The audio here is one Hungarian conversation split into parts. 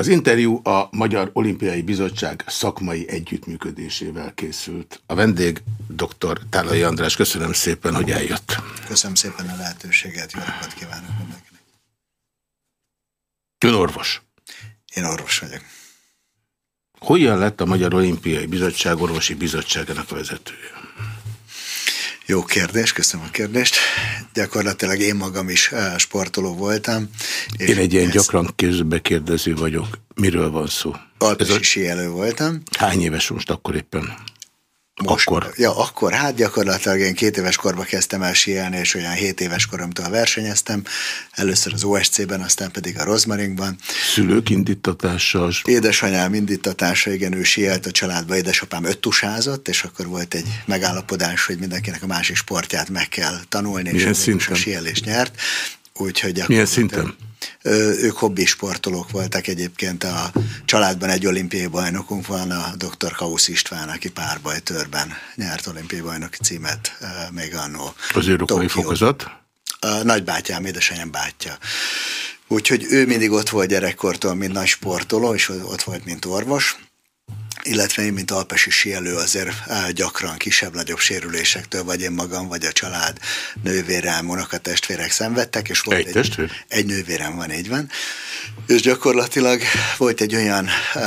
Az interjú a Magyar Olimpiai Bizottság szakmai együttműködésével készült. A vendég dr. Tálai András, köszönöm szépen, hogy eljött. Köszönöm szépen a lehetőséget, jó napot kívánok mindenkinek. Ön orvos. Én orvos vagyok. Hogyan lett a Magyar Olimpiai Bizottság orvosi bizottságának vezetője? Jó kérdés, köszönöm a kérdést. Gyakorlatilag én magam is eh, sportoló voltam. én egy ilyen ez... gyakran kézbe kérdező vagyok. Miről van szó? Alpesi a... síelő voltam. Hány éves most akkor éppen? Most, akkor? Ja, akkor. Hát gyakorlatilag én két éves korban kezdtem el síelni, és olyan hét éves koromtól versenyeztem. Először az OSC-ben, aztán pedig a Rozmaringban. Szülők indítatása? Édesanyám indítatása, igen, ő sielt a családba, édesapám öttusázott, és akkor volt egy megállapodás, hogy mindenkinek a másik sportját meg kell tanulni, Milyen és a síelést nyert. Úgyhogy Milyen szinten? Ők hobbi sportolók voltak egyébként. A családban egy olimpiai bajnokunk van, a dr. Kausz István, aki párbajtörben nyert olimpiai bajnoki címet még annó. Az ő rokoni fokozat? A nagybátyám, édesanyám bátyja. Úgyhogy ő mindig ott volt gyerekkortól, mint nagy sportoló, és ott volt, mint orvos illetve én, mint alpesi síelő azért gyakran kisebb-nagyobb sérülésektől, vagy én magam, vagy a család, nővérem, testvérek szenvedtek, és volt egy, egy, testvér? egy nővérem van, így van. És gyakorlatilag volt egy olyan uh,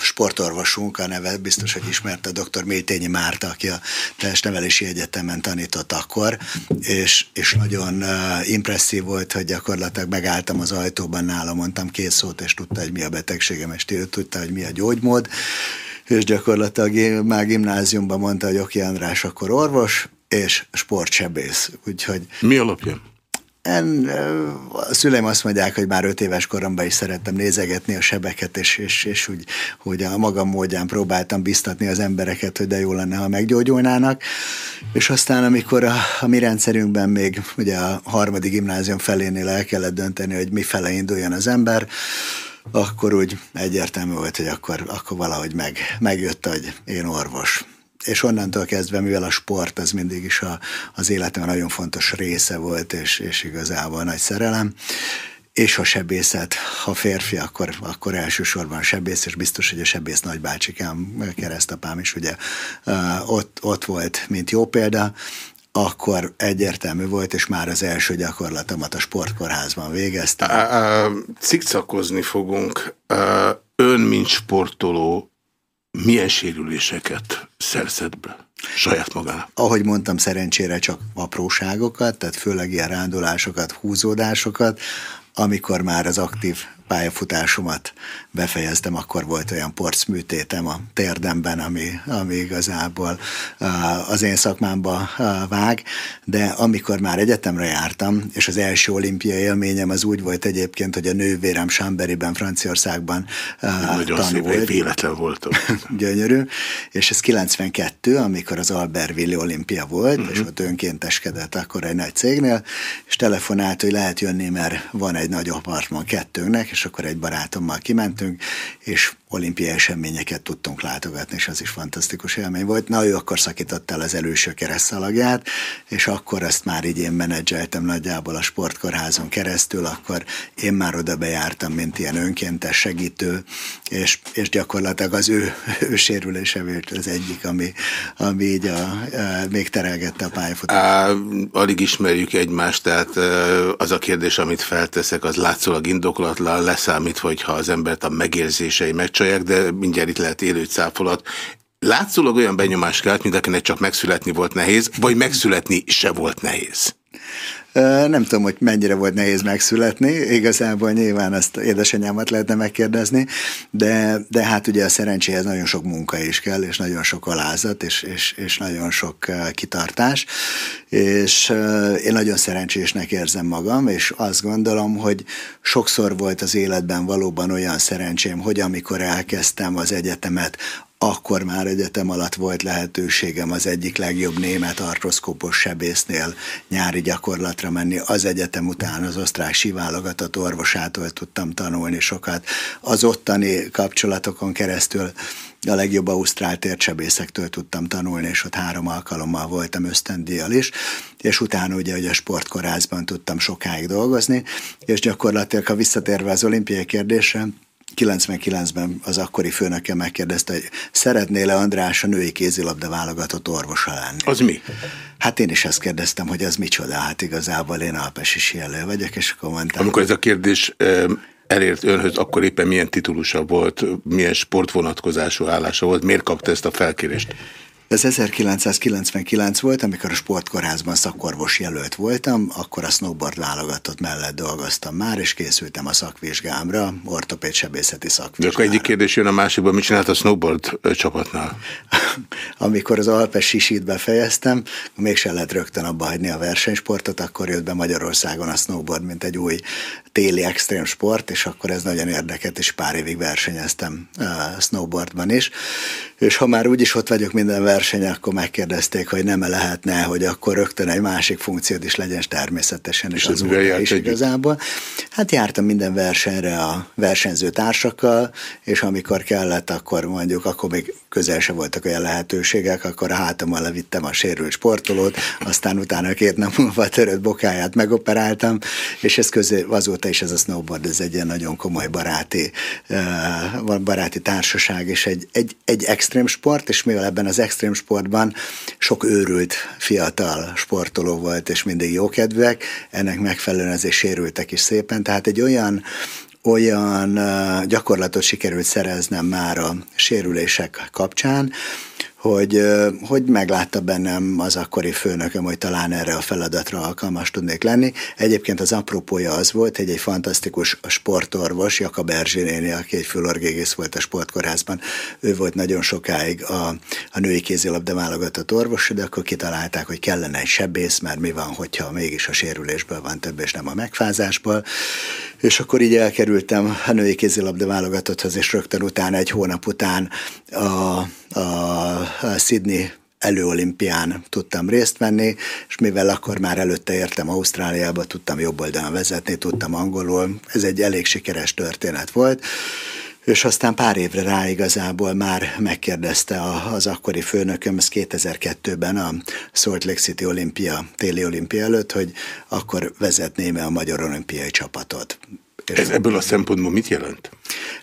sportorvosunk, a neve biztos, hogy ismerte, dr. Métényi Márta, aki a Testnevelési Egyetemen tanított akkor, és, és nagyon uh, impresszív volt, hogy gyakorlatilag megálltam az ajtóban nála, mondtam két szót, és tudta, hogy mi a betegségem, és tudta, hogy mi a gyógymód, és gyakorlatilag már gimnáziumban mondta, hogy Oki András akkor orvos, és sportsebész. Úgyhogy... Mi alapján? En, a szüleim azt mondják, hogy már öt éves koromban is szerettem nézegetni a sebeket, és, és, és úgy, hogy a magam módján próbáltam biztatni az embereket, hogy de jó lenne, ha meggyógyulnának. És aztán, amikor a, a mi rendszerünkben még ugye a harmadik gimnázium felénél el kellett dönteni, hogy mi fele induljon az ember, akkor úgy egyértelmű volt, hogy akkor, akkor valahogy meg, megjött, hogy én orvos. És onnantól kezdve, mivel a sport az mindig is a, az életem nagyon fontos része volt, és, és igazából nagy szerelem, és a sebészet, ha férfi, akkor, akkor elsősorban sebész, és biztos, hogy a sebész nagybácsikám, keresztapám is ugye ott, ott volt, mint jó példa, akkor egyértelmű volt, és már az első gyakorlatomat a sportkórházban végeztem. Cikcakozni fogunk. Ön, mint sportoló, milyen sérüléseket szerzett be saját magának? Ahogy mondtam, szerencsére csak apróságokat, tehát főleg ilyen rándulásokat, húzódásokat, amikor már az aktív pályafutásomat befejeztem, akkor volt olyan porcműtétem a térdemben, ami, ami igazából az én szakmámba vág, de amikor már egyetemre jártam, és az első olimpia élményem az úgy volt egyébként, hogy a nővérem Chamberiben, Franciaországban Nagyon tanult. véletlen voltam. Gyönyörű, és ez 92, amikor az Albertville olimpia volt, uh-huh. és ott önkénteskedett akkor egy nagy cégnél, és telefonált, hogy lehet jönni, mert van egy nagy apartman kettőnknek, és akkor egy barátommal kimentünk, és olimpiai eseményeket tudtunk látogatni, és az is fantasztikus élmény volt. Na, ő akkor szakított el az előső keresztszalagját, és akkor ezt már így én menedzseltem nagyjából a sportkórházon keresztül, akkor én már oda bejártam, mint ilyen önkéntes segítő, és, és gyakorlatilag az ő, ő sérülése volt az egyik, ami, ami így a, a, még terelgette a pályafutást. Alig ismerjük egymást, tehát az a kérdés, amit felteszek, az látszólag indokolatlan, leszámítva, hogyha az embert a megérzései meg megcsalják, de mindjárt itt lehet élő cáfolat. Látszólag olyan benyomás kelt, mint akinek csak megszületni volt nehéz, vagy megszületni se volt nehéz. Nem tudom, hogy mennyire volt nehéz megszületni, igazából nyilván ezt édesanyámat lehetne megkérdezni, de, de hát ugye a szerencséhez nagyon sok munka is kell, és nagyon sok alázat, és, és, és nagyon sok kitartás, és én nagyon szerencsésnek érzem magam, és azt gondolom, hogy sokszor volt az életben valóban olyan szerencsém, hogy amikor elkezdtem az egyetemet, akkor már egyetem alatt volt lehetőségem az egyik legjobb német artroszkópos sebésznél nyári gyakorlatra menni. Az egyetem után az osztrák siválogatott orvosától tudtam tanulni sokat. Az ottani kapcsolatokon keresztül a legjobb ausztrál tércsebészektől tudtam tanulni, és ott három alkalommal voltam ösztöndíjjal is, és utána ugye, hogy a sportkorázban tudtam sokáig dolgozni, és gyakorlatilag, ha visszatérve az olimpiai kérdésre, 99-ben az akkori főnöke megkérdezte, hogy szeretnél-e András a női kézilabda válogatott orvosa lenni? Az mi? Hát én is ezt kérdeztem, hogy az micsoda, hát igazából én alpesi jelő vagyok, és akkor mondtam. Amikor ez a kérdés elért önhöz, akkor éppen milyen titulusa volt, milyen sportvonatkozású állása volt, miért kapta ezt a felkérést? Ez 1999 volt, amikor a sportkórházban szakorvos jelölt voltam, akkor a snowboard válogatott mellett dolgoztam már, és készültem a szakvizsgámra, ortopéd sebészeti szakvizsgámra. De akkor egyik kérdés jön a másikban, mit csinált a snowboard csapatnál? amikor az Alpes sisit befejeztem, mégsem lehet rögtön abba hagyni a versenysportot, akkor jött be Magyarországon a snowboard, mint egy új téli extrém sport, és akkor ez nagyon érdekelt, és pár évig versenyeztem uh, snowboardban is. És ha már úgyis ott vagyok minden verseny, akkor megkérdezték, hogy nem -e lehetne, hogy akkor rögtön egy másik funkciód is legyen, és természetesen is az úr is igazából. Hát jártam minden versenyre a versenyző társakkal, és amikor kellett, akkor mondjuk, akkor még közel se voltak olyan lehetőségek, akkor a hátammal levittem a sérült sportolót, aztán utána két nap múlva a törött bokáját megoperáltam, és ez közé azóta is ez a snowboard, ez egy ilyen nagyon komoly baráti, uh, baráti társaság, és egy, egy, egy extrém sport, és mivel ebben az extrém sportban. Sok őrült fiatal sportoló volt, és mindig jókedvűek, ennek megfelelően azért sérültek is szépen, tehát egy olyan olyan gyakorlatot sikerült szereznem már a sérülések kapcsán, hogy, hogy meglátta bennem az akkori főnököm, hogy talán erre a feladatra alkalmas tudnék lenni. Egyébként az apropója az volt, hogy egy fantasztikus sportorvos, Jakab Erzsénéni, aki egy fülorgégész volt a sportkórházban, ő volt nagyon sokáig a, a női kézilabda válogatott orvos, de akkor kitalálták, hogy kellene egy sebész, mert mi van, hogyha mégis a sérülésből van több, és nem a megfázásból. És akkor így elkerültem a női kézilabda válogatotthoz, és rögtön utána, egy hónap után a a Sydney előolimpián tudtam részt venni, és mivel akkor már előtte értem Ausztráliába, tudtam jobb oldalon vezetni, tudtam angolul, ez egy elég sikeres történet volt, és aztán pár évre rá igazából már megkérdezte az akkori főnököm, ez 2002-ben a Salt Lake City olimpia, téli olimpia előtt, hogy akkor vezetném-e a magyar olimpiai csapatot. Ez ebből a szempontból mit jelent?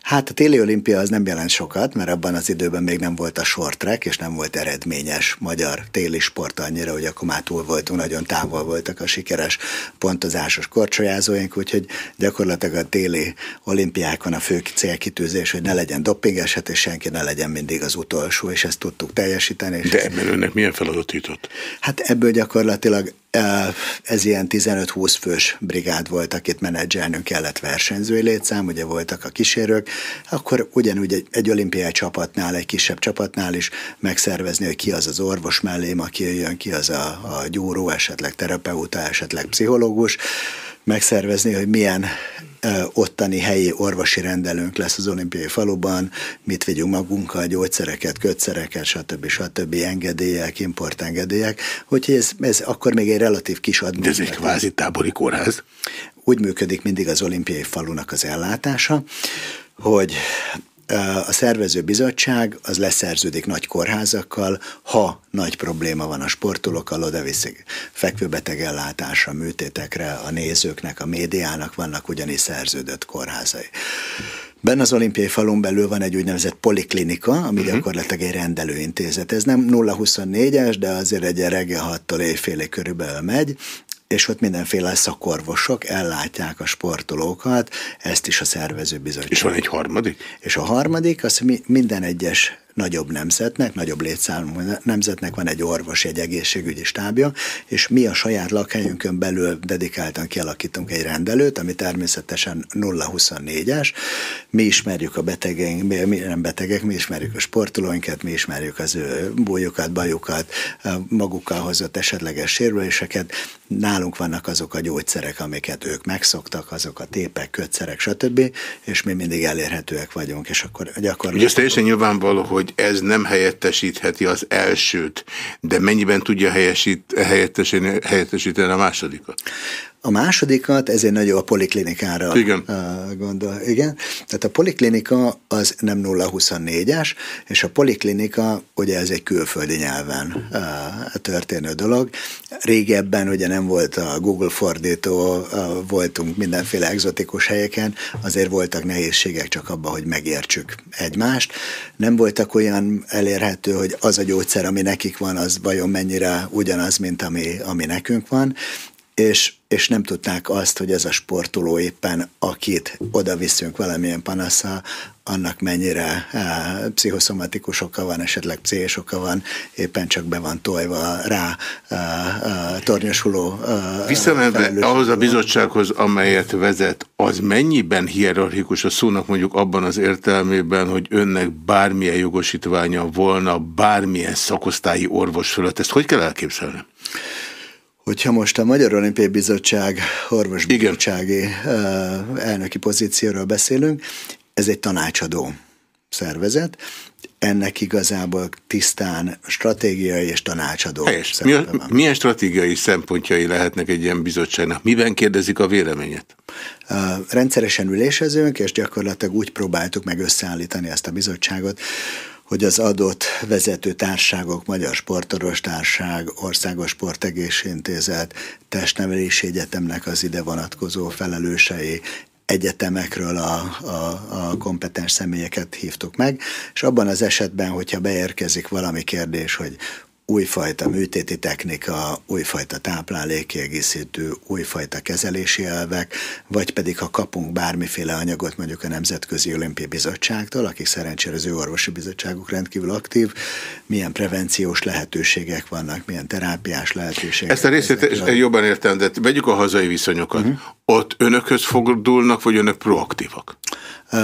Hát a téli olimpia az nem jelent sokat, mert abban az időben még nem volt a short track, és nem volt eredményes magyar téli sport annyira, hogy akkor már túl voltunk, nagyon távol voltak a sikeres pontozásos korcsolyázóink, úgyhogy gyakorlatilag a téli olimpiákon a fő célkitűzés, hogy ne legyen doping eset, és senki ne legyen mindig az utolsó, és ezt tudtuk teljesíteni. De ebben önnek milyen feladat jutott? Hát ebből gyakorlatilag ez ilyen 15-20 fős brigád volt, akit menedzselnünk kellett versenyzői létszám, ugye voltak a kísérők, akkor ugyanúgy egy, egy olimpiai csapatnál, egy kisebb csapatnál is megszervezni, hogy ki az az orvos mellém, aki jön, ki az a, a gyúró, esetleg terapeuta, esetleg pszichológus, megszervezni, hogy milyen ottani helyi orvosi rendelőnk lesz az olimpiai faluban, mit vigyünk magunkkal, gyógyszereket, kötszereket, stb. stb. engedélyek, importengedélyek, úgyhogy ez, ez akkor még egy relatív kis adminisztráció. De ez egy kvázi tábori kórház? Úgy működik mindig az olimpiai falunak az ellátása, hogy a szervező bizottság az leszerződik nagy kórházakkal, ha nagy probléma van a sportolókkal, oda viszik fekvőbeteg ellátásra, műtétekre, a nézőknek, a médiának vannak ugyanis szerződött kórházai. Benne az olimpiai falun belül van egy úgynevezett poliklinika, ami uh-huh. gyakorlatilag egy rendelőintézet. Ez nem 0-24-es, de azért egy reggel 6-tól éjfélig körülbelül megy, és ott mindenféle szakorvosok ellátják a sportolókat, ezt is a szervezőbizottság. És van egy harmadik? És a harmadik, az minden egyes nagyobb nemzetnek, nagyobb létszámú nemzetnek van egy orvos, egy egészségügyi stábja, és mi a saját lakhelyünkön belül dedikáltan kialakítunk egy rendelőt, ami természetesen 0-24-es. Mi ismerjük a betegeink, mi, mi nem betegek, mi ismerjük a sportolóinkat, mi ismerjük az ő bújukat, bajukat, magukkal hozott esetleges sérüléseket. Nálunk vannak azok a gyógyszerek, amiket ők megszoktak, azok a tépek, kötszerek, stb., és mi mindig elérhetőek vagyunk, és akkor gyakorlatilag... Ugye ez teljesen nyilvánvaló, hogy hogy ez nem helyettesítheti az elsőt, de mennyiben tudja helyettesíteni a másodikat? A másodikat, ezért nagyon a poliklinikára Igen. gondol. Igen. Tehát a poliklinika az nem 0-24-es, és a poliklinika, ugye ez egy külföldi nyelven történő dolog. Régebben ugye nem volt a Google fordító, voltunk mindenféle egzotikus helyeken, azért voltak nehézségek csak abban, hogy megértsük egymást. Nem voltak olyan elérhető, hogy az a gyógyszer, ami nekik van, az vajon mennyire ugyanaz, mint ami, ami nekünk van, és, és nem tudták azt, hogy ez a sportoló éppen, akit oda viszünk valamilyen panaszsal, annak mennyire e, pszichoszomatikus oka van, esetleg pszichés oka van, éppen csak be van tolva rá e, e, tornyosuló. Visszamenve ahhoz a bizottsághoz, amelyet vezet, az mennyiben hierarchikus a szónak mondjuk abban az értelmében, hogy önnek bármilyen jogosítványa volna, bármilyen szakosztályi orvos fölött, ezt hogy kell elképzelni? Hogyha most a Magyar Olimpiai Bizottság orvosbizottsági elnöki pozícióról beszélünk, ez egy tanácsadó szervezet, ennek igazából tisztán stratégiai és tanácsadó Helyes. Milyen, milyen stratégiai szempontjai lehetnek egy ilyen bizottságnak? Miben kérdezik a véleményet? Rendszeresen ülésezünk, és gyakorlatilag úgy próbáltuk meg összeállítani ezt a bizottságot, hogy az adott vezető társágok, Magyar Sportoros Társág, Országos Sportegészségintézet, Testnevelési Egyetemnek az ide vonatkozó felelősei, egyetemekről a, a, a kompetens személyeket hívtuk meg, és abban az esetben, hogyha beérkezik valami kérdés, hogy újfajta műtéti technika, újfajta táplálékkiegészítő, újfajta kezelési elvek, vagy pedig ha kapunk bármiféle anyagot mondjuk a Nemzetközi Olimpiai Bizottságtól, akik szerencsére az ő orvosi bizottságuk rendkívül aktív, milyen prevenciós lehetőségek vannak, milyen terápiás lehetőségek. Ezt a részét a... jobban értem, de vegyük a hazai viszonyokat. Uh-huh. Ott önökhöz fordulnak, vagy önök proaktívak?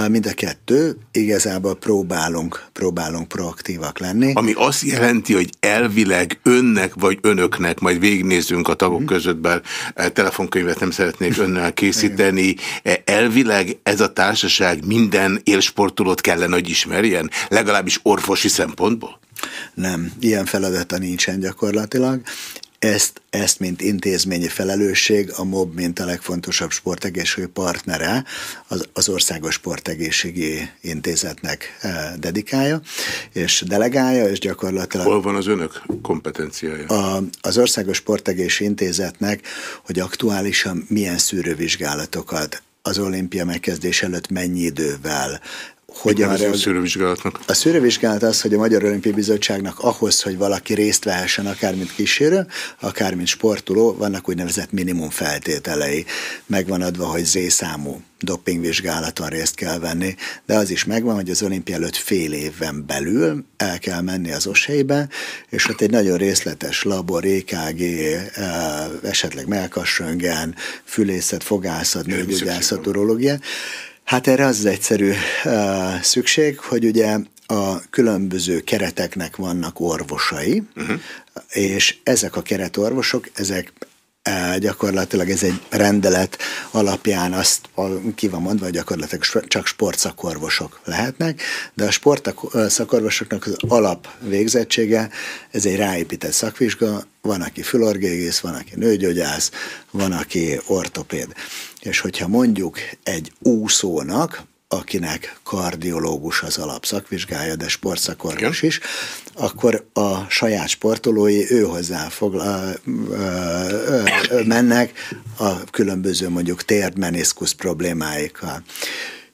Mind a kettő, igazából próbálunk, próbálunk proaktívak lenni. Ami azt jelenti, hogy elvileg önnek vagy önöknek, majd végignézzünk a tagok mm. között, bár eh, telefonkönyvet nem szeretnék önnel készíteni, eh, elvileg ez a társaság minden élsportolót kellene, hogy ismerjen, legalábbis orvosi szempontból? Nem, ilyen feladata nincsen gyakorlatilag ezt, ezt, mint intézményi felelősség, a MOB, mint a legfontosabb sportegészségügyi partnere, az, az Országos Sportegészségi Intézetnek eh, dedikálja, és delegálja, és gyakorlatilag... Hol van az önök kompetenciája? A, az Országos Sportegészségi Intézetnek, hogy aktuálisan milyen szűrővizsgálatokat az olimpia megkezdés előtt mennyi idővel, hogyan a szűrővizsgálatnak? A szűrővizsgálat az, hogy a Magyar Olimpiai Bizottságnak ahhoz, hogy valaki részt vehessen, akár mint kísérő, akár mint sportoló, vannak úgynevezett minimum feltételei. Megvan adva, hogy Z-számú dopingvizsgálaton részt kell venni, de az is megvan, hogy az olimpia előtt fél évben belül el kell menni az oshelybe, és ott egy nagyon részletes labor, EKG, eh, esetleg melkasröngen, fülészet, fogászat, nőgyógyászat, urológia, Hát erre az, egyszerű szükség, hogy ugye a különböző kereteknek vannak orvosai, uh-huh. és ezek a keretorvosok, ezek gyakorlatilag ez egy rendelet alapján azt ki van mondva, hogy gyakorlatilag csak sportszakorvosok lehetnek, de a sportszakorvosoknak az alap végzettsége, ez egy ráépített szakvizsga, van, aki fülorgégész, van, aki nőgyógyász, van, aki ortopéd. És hogyha mondjuk egy úszónak, akinek kardiológus az alapszakvizsgája, de sportszakorvos is, akkor a saját sportolói ő hozzá fogla, ö, ö, mennek a különböző mondjuk térd meniszkusz problémáikkal.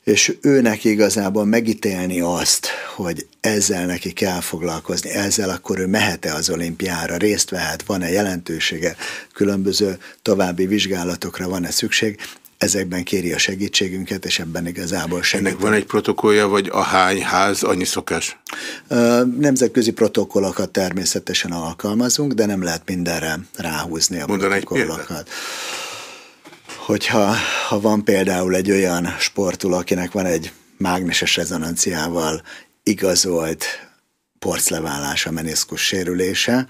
És őnek igazából megítélni azt, hogy ezzel neki kell foglalkozni, ezzel akkor ő mehet-e az olimpiára, részt vehet, van-e jelentősége, különböző további vizsgálatokra van-e szükség, ezekben kéri a segítségünket, és ebben igazából segít. Ennek van egy protokollja, vagy a hány ház, annyi szokás? Nemzetközi protokollokat természetesen alkalmazunk, de nem lehet mindenre ráhúzni a Mondan protokollokat. Hogyha ha van például egy olyan sportoló, akinek van egy mágneses rezonanciával igazolt porcleválása, meniszkus sérülése,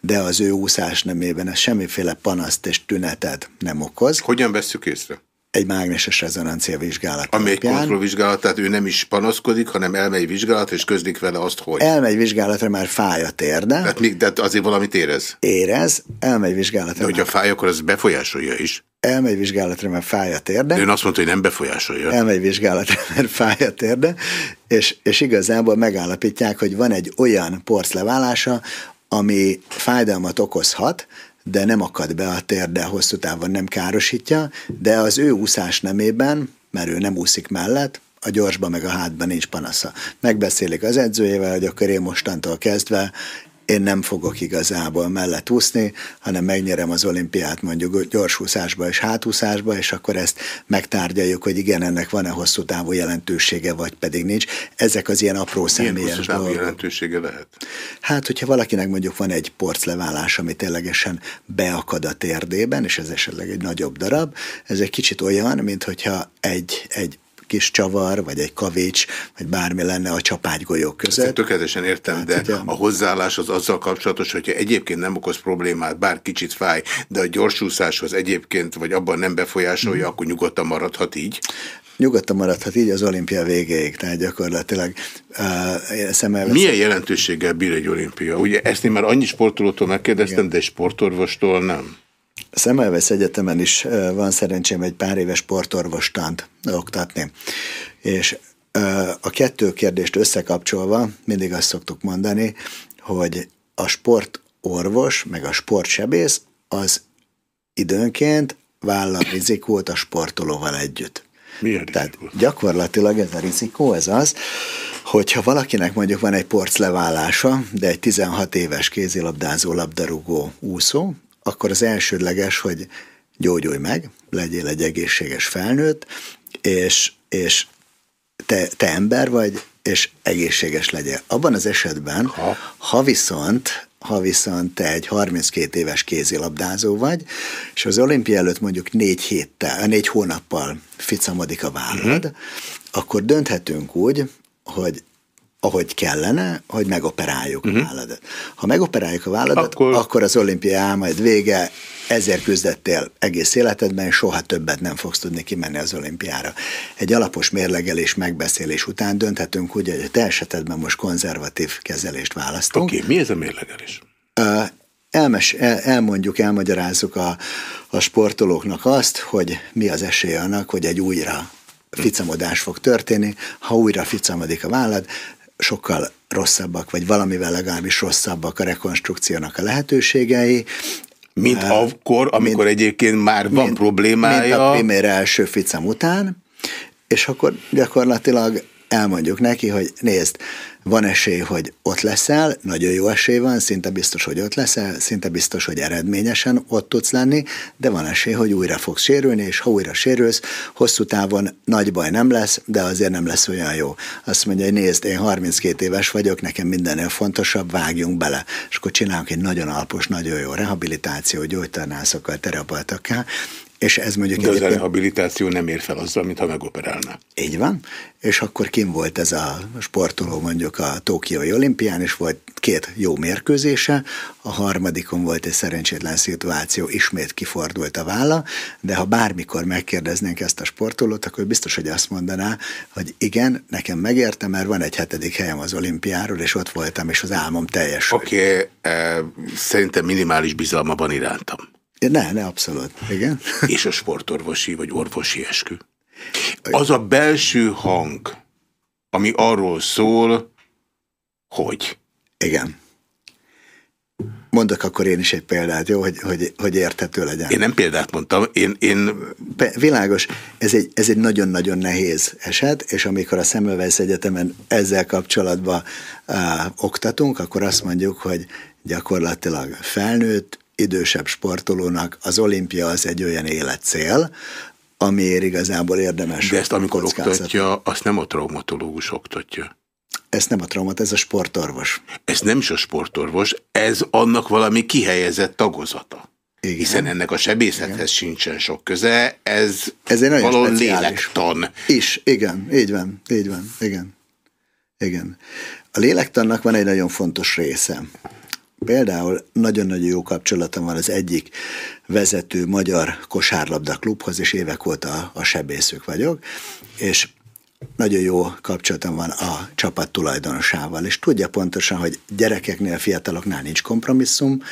de az ő úszás nemében ez semmiféle panaszt és tünetet nem okoz. Hogyan vesszük észre? Egy mágneses rezonancia vizsgálat. Ami egy kontrollvizsgálat, tehát ő nem is panaszkodik, hanem elmegy vizsgálat, és közlik vele azt, hogy. Elmegy vizsgálatra, már fáj a térde. Tehát, még, tehát azért valamit érez? Érez, elmegy vizsgálatra. De hogyha fáj, akkor az befolyásolja is. Elmegy vizsgálatra, mert fáj a térde. De ön azt mondta, hogy nem befolyásolja. Elmegy vizsgálatra, mert fáj a térde, és, és igazából megállapítják, hogy van egy olyan porcleválása, ami fájdalmat okozhat, de nem akad be a térde, hosszú távon nem károsítja, de az ő úszás nemében, mert ő nem úszik mellett, a gyorsba meg a hátban nincs panasza. Megbeszélik az edzőjével, hogy akkor én mostantól kezdve én nem fogok igazából mellett úszni, hanem megnyerem az olimpiát mondjuk gyorsúszásba és hátúszásba, és akkor ezt megtárgyaljuk, hogy igen, ennek van-e hosszú távú jelentősége, vagy pedig nincs. Ezek az ilyen apró személyes Milyen hosszú távú jelentősége lehet? Hát, hogyha valakinek mondjuk van egy porcleválás, ami ténylegesen beakad a térdében, és ez esetleg egy nagyobb darab, ez egy kicsit olyan, mint hogyha egy, egy kis csavar, vagy egy kavics, vagy bármi lenne a csapágygolyók között. Ezt tökéletesen értem, hát, de ugye, a hozzáállás az azzal kapcsolatos, hogyha egyébként nem okoz problémát, bár kicsit fáj, de a gyorsúszáshoz egyébként, vagy abban nem befolyásolja, mm. akkor nyugodtan maradhat így? Nyugodtan maradhat így az olimpia végéig, tehát gyakorlatilag uh. Milyen jelentőséggel bír egy olimpia? Ugye ezt én már annyi sportolótól megkérdeztem, Igen. de egy sportorvostól nem. Szemelvesz Egyetemen is van szerencsém egy pár éves sportorvostant oktatni. És a kettő kérdést összekapcsolva mindig azt szoktuk mondani, hogy a sportorvos meg a sportsebész az időnként vállal rizikót a sportolóval együtt. Milyen Tehát gyakorlatilag ez a rizikó, ez az, hogyha valakinek mondjuk van egy porcleválása, de egy 16 éves kézilabdázó, labdarúgó úszó, akkor az elsődleges, hogy gyógyulj meg, legyél egy egészséges felnőtt, és, és te, te ember vagy, és egészséges legyél. Abban az esetben, ha, ha viszont ha viszont te egy 32 éves kézilabdázó vagy, és az olimpia előtt mondjuk négy héttel, négy hónappal ficamodik a vállad, uh-huh. akkor dönthetünk úgy, hogy ahogy kellene, hogy megoperáljuk uh-huh. a mhm. válladat. Ha megoperáljuk a válladat, akkor, akkor az olimpia majd vége, ezért küzdettél egész életedben, soha többet nem fogsz tudni kimenni az olimpiára. Egy alapos mérlegelés, megbeszélés után dönthetünk úgy, hogy a te esetedben most konzervatív kezelést választunk. Oké, okay, mi ez a mérlegelés? elmes, el, elmondjuk, elmagyarázzuk a, a sportolóknak azt, hogy mi az esély annak, hogy egy újra ficamodás fog történni. Ha újra ficamodik a vállad, sokkal rosszabbak, vagy valamivel legalábbis rosszabbak a rekonstrukciónak a lehetőségei. Mint uh, akkor, amikor mint, egyébként már van mint, problémája. Mint a primér első ficam után, és akkor gyakorlatilag elmondjuk neki, hogy nézd, van esély, hogy ott leszel, nagyon jó esély van, szinte biztos, hogy ott leszel, szinte biztos, hogy eredményesen ott tudsz lenni, de van esély, hogy újra fogsz sérülni, és ha újra sérülsz, hosszú távon nagy baj nem lesz, de azért nem lesz olyan jó. Azt mondja, hogy nézd, én 32 éves vagyok, nekem mindennél fontosabb, vágjunk bele. És akkor csinálunk egy nagyon alpos, nagyon jó rehabilitáció, gyógytornászokkal, terapeutakkel, és ez mondjuk De az a rehabilitáció nem ér fel azzal, mintha megoperálná. Így van, és akkor kim volt ez a sportoló mondjuk a Tokiói olimpián, és volt két jó mérkőzése, a harmadikon volt egy szerencsétlen szituáció, ismét kifordult a válla, de ha bármikor megkérdeznénk ezt a sportolót, akkor biztos, hogy azt mondaná, hogy igen, nekem megérte, mert van egy hetedik helyem az olimpiáról, és ott voltam, és az álmom teljes. Oké, okay, eh, szerintem minimális bizalma van irántam. Ne, ne, abszolút. Igen. És a sportorvosi vagy orvosi eskü. Az a belső hang, ami arról szól, hogy. Igen. Mondok akkor én is egy példát, jó, hogy, hogy, hogy érthető legyen. Én nem példát mondtam, én... én... Világos, ez egy, ez egy nagyon-nagyon nehéz eset, és amikor a Semmelweis Egyetemen ezzel kapcsolatban uh, oktatunk, akkor azt mondjuk, hogy gyakorlatilag felnőtt, idősebb sportolónak az olimpia az egy olyan életcél, amiért igazából érdemes. De ezt amikor oktatja, azt nem a traumatológus oktatja. Ez nem a traumat, ez a sportorvos. Ez nem is a sportorvos, ez annak valami kihelyezett tagozata. Igen. Hiszen ennek a sebészethez igen. sincsen sok köze, ez, ez egy való lélektan. Is, igen, így van, így van, igen. Igen. A lélektannak van egy nagyon fontos része Például nagyon-nagyon jó kapcsolatom van az egyik vezető magyar kosárlabda klubhoz, és évek óta a sebészük vagyok, és nagyon jó kapcsolatom van a csapat tulajdonosával, és tudja pontosan, hogy gyerekeknél, fiataloknál nincs kompromisszum,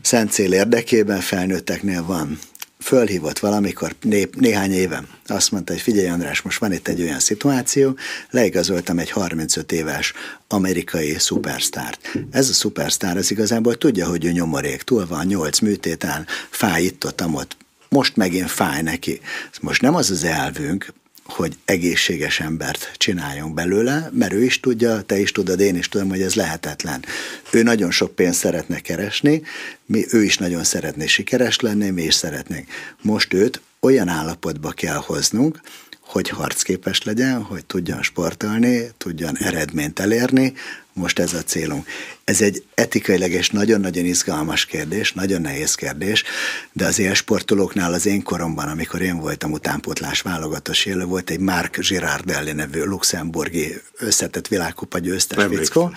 szent cél érdekében felnőtteknél van fölhívott valamikor nép, néhány éve. Azt mondta, hogy figyelj András, most van itt egy olyan szituáció, leigazoltam egy 35 éves amerikai szupersztárt. Ez a szupersztár az igazából tudja, hogy ő nyomorék, túl van 8 műtéten, fáj itt, ott, ott, most megint fáj neki. Most nem az az elvünk, hogy egészséges embert csináljunk belőle, mert ő is tudja, te is tudod, én is tudom, hogy ez lehetetlen. Ő nagyon sok pénzt szeretne keresni, mi, ő is nagyon szeretné sikeres lenni, mi is szeretnénk. Most őt olyan állapotba kell hoznunk, hogy harcképes legyen, hogy tudjon sportolni, tudjon eredményt elérni, most ez a célunk. Ez egy etikailag és nagyon-nagyon izgalmas kérdés, nagyon nehéz kérdés, de az élsportolóknál az én koromban, amikor én voltam utánpótlás válogatós élő, volt egy Mark Girardelli nevű luxemburgi összetett világkupa győztes fickó.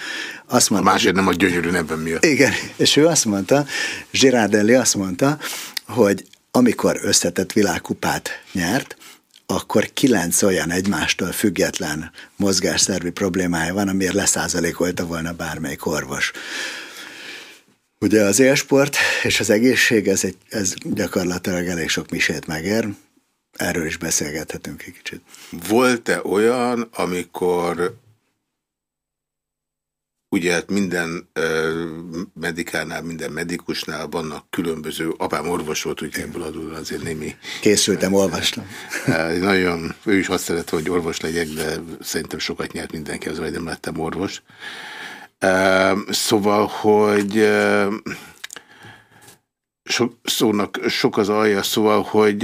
Azt mondta, a másik nem a gyönyörű nevem miatt. Igen, és ő azt mondta, Girardelli azt mondta, hogy amikor összetett világkupát nyert, akkor kilenc olyan egymástól független mozgásszervi problémája van, amiért leszázalékolta volna bármelyik orvos. Ugye az élsport és az egészség, ez, egy, ez gyakorlatilag elég sok misét megér, erről is beszélgethetünk egy kicsit. Volt-e olyan, amikor Ugye hát minden uh, medikánál, minden medikusnál vannak különböző, apám orvos volt, ugye ebből adódóan azért némi... Készültem, olvastam. Nagyon, ő is azt szeret, hogy orvos legyek, de szerintem sokat nyert mindenki az, nem lettem orvos. Szóval, hogy so, szónak sok az alja, szóval, hogy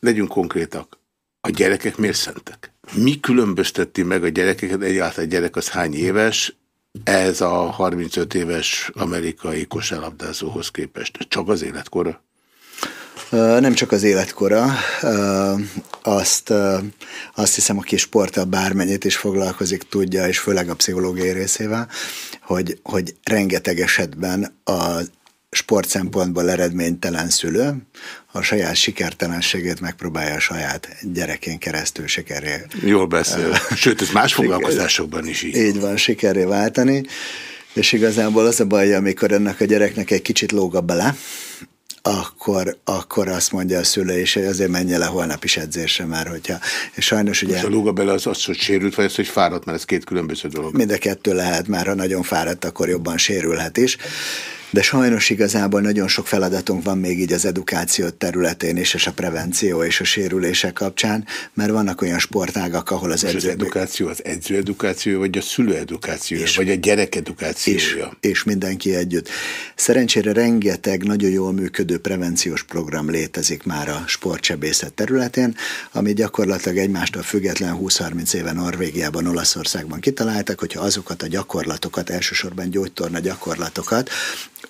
legyünk konkrétak. A gyerekek miért szentek? Mi különbözteti meg a gyerekeket? Egyáltalán a gyerek az hány éves? Ez a 35 éves amerikai kosárlabdázóhoz képest. Csak az életkora? Nem csak az életkora, azt, azt hiszem, aki sporttal bármennyit is foglalkozik, tudja, és főleg a pszichológiai részével, hogy, hogy rengeteg esetben a sport szempontból eredménytelen szülő a saját sikertelenségét megpróbálja a saját gyerekén keresztül sikeré. Jól beszél. Sőt, ez más foglalkozásokban is így. Így van, sikeré váltani. És igazából az a baj, amikor ennek a gyereknek egy kicsit lóga bele, akkor, akkor azt mondja a szülő, és azért menje le holnap is edzésre már, hogyha, és sajnos ugye... És a lóga bele az az, hogy sérült, vagy az, hogy fáradt, mert ez két különböző dolog. Mind a kettő lehet, már ha nagyon fáradt, akkor jobban sérülhet is de sajnos igazából nagyon sok feladatunk van még így az edukáció területén is, és a prevenció és a sérülések kapcsán, mert vannak olyan sportágak, ahol az edző... az edukáció az edzőedukáció, vagy a szülőedukáció, és, vagy a gyerekedukációja? És, és mindenki együtt. Szerencsére rengeteg nagyon jól működő prevenciós program létezik már a sportsebészet területén, ami gyakorlatilag egymástól független 20-30 éve Norvégiában, Olaszországban kitaláltak, hogyha azokat a gyakorlatokat, elsősorban gyógytorna gyakorlatokat,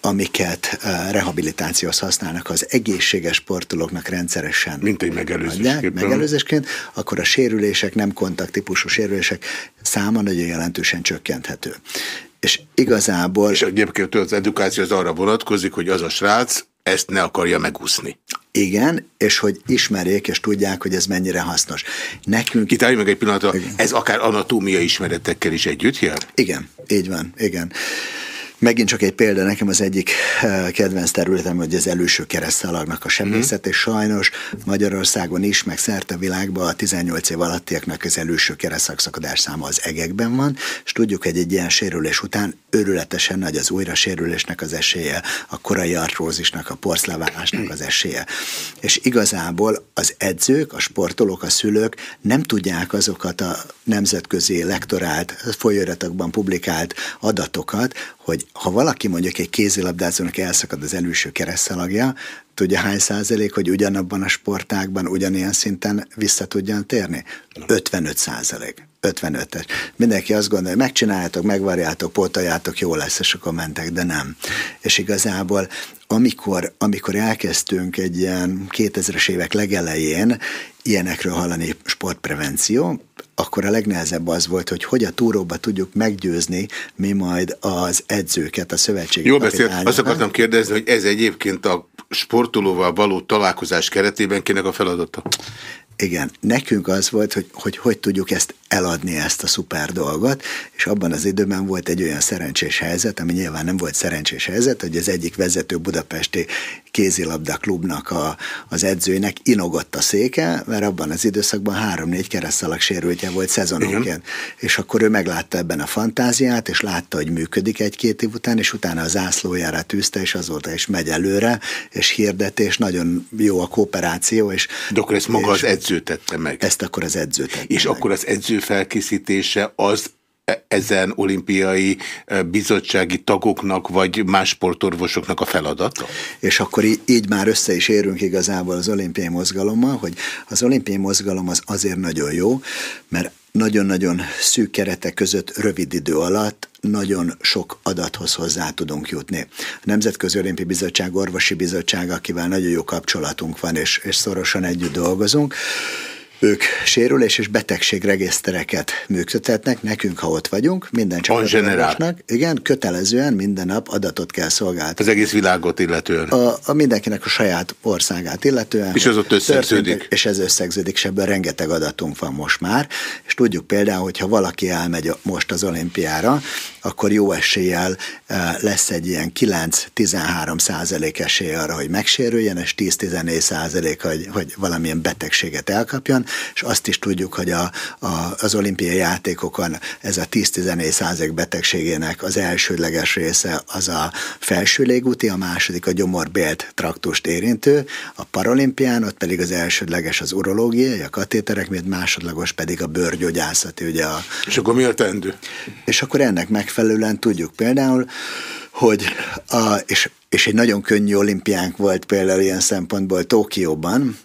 amiket eh, rehabilitációhoz használnak az egészséges sportolóknak rendszeresen. Mint egy megelőzésként. Megelőzésként, akkor a sérülések, nem kontakttípusú sérülések száma nagyon jelentősen csökkenthető. És igazából... És egyébként az edukáció az arra vonatkozik, hogy az a srác ezt ne akarja megúszni. Igen, és hogy ismerjék és tudják, hogy ez mennyire hasznos. Nekünk... Itt meg egy pillanatra, ez akár anatómia ismeretekkel is együtt jár? Igen, így van, igen. Megint csak egy példa, nekem az egyik eh, kedvenc területem, hogy az előső keresztalagnak a sebészet, mm. és sajnos Magyarországon is, meg szerte világban a 18 év alattiaknak az előső keresztszakadás száma az egekben van, és tudjuk, hogy egy ilyen sérülés után örületesen nagy az újra sérülésnek az esélye, a korai artrózisnak, a porszleválásnak az esélye. És igazából az edzők, a sportolók, a szülők nem tudják azokat a nemzetközi lektorált, folyóiratokban publikált adatokat, hogy ha valaki mondjuk egy kézilabdázónak elszakad az előső keresztalagja, tudja hány százalék, hogy ugyanabban a sportágban ugyanilyen szinten vissza tudjan térni? 55 százalék. 55-es. Mindenki azt gondolja, megcsináljátok, megvarjátok, pótoljátok, jó lesz, és akkor mentek, de nem. És igazából amikor, amikor elkezdtünk egy ilyen 2000-es évek legelején ilyenekről hallani sportprevenció, akkor a legnehezebb az volt, hogy hogy a túróba tudjuk meggyőzni mi majd az edzőket, a szövetségi Jó beszél, azt akartam kérdezni, hogy ez egyébként a sportolóval való találkozás keretében kinek a feladata? Igen, nekünk az volt, hogy, hogy hogy tudjuk ezt eladni, ezt a szuper dolgot, és abban az időben volt egy olyan szerencsés helyzet, ami nyilván nem volt szerencsés helyzet, hogy az egyik vezető budapesti kézilabda klubnak a, az edzőnek inogott a széke, mert abban az időszakban három-négy keresztalak sérültje volt szezononként. És akkor ő meglátta ebben a fantáziát, és látta, hogy működik egy-két év után, és utána az zászlójára tűzte, és azóta is megy előre, és hirdetés, nagyon jó a kooperáció. És, De akkor ezt maga az edző tette meg? Ezt akkor az edző tette És meg. akkor az edző felkészítése az e- ezen olimpiai e, bizottsági tagoknak, vagy más sportorvosoknak a feladata? És akkor így már össze is érünk igazából az olimpiai mozgalommal, hogy az olimpiai mozgalom az azért nagyon jó, mert nagyon-nagyon szűk keretek között rövid idő alatt nagyon sok adathoz hozzá tudunk jutni. A Nemzetközi Olimpiai Bizottság, Orvosi Bizottság, akivel nagyon jó kapcsolatunk van, és, és szorosan együtt dolgozunk, ők sérülés és betegségregisztereket működtetnek, nekünk, ha ott vagyunk, minden csapatosnak. Igen, kötelezően minden nap adatot kell szolgáltatni. Az egész világot illetően. A, a mindenkinek a saját országát illetően. És az ott összegződik. És ez összegződik, és ebben rengeteg adatunk van most már. És tudjuk például, hogy ha valaki elmegy most az olimpiára, akkor jó eséllyel eh, lesz egy ilyen 9-13 százalék esély arra, hogy megsérüljen, és 10-14 százalék, hogy, hogy valamilyen betegséget elkapjon, és azt is tudjuk, hogy a, a, az olimpiai játékokon ez a 10-14 százalék betegségének az elsődleges része az a felső légúti, a második a gyomorbélt traktust érintő, a paralimpián ott pedig az elsődleges az urológiai, a katéterek, mint másodlagos pedig a bőrgyógyászati. Ugye a, és akkor mi a tendő? És akkor ennek megfelelően tudjuk például, hogy a, és, és egy nagyon könnyű olimpiánk volt például ilyen szempontból Tókióban,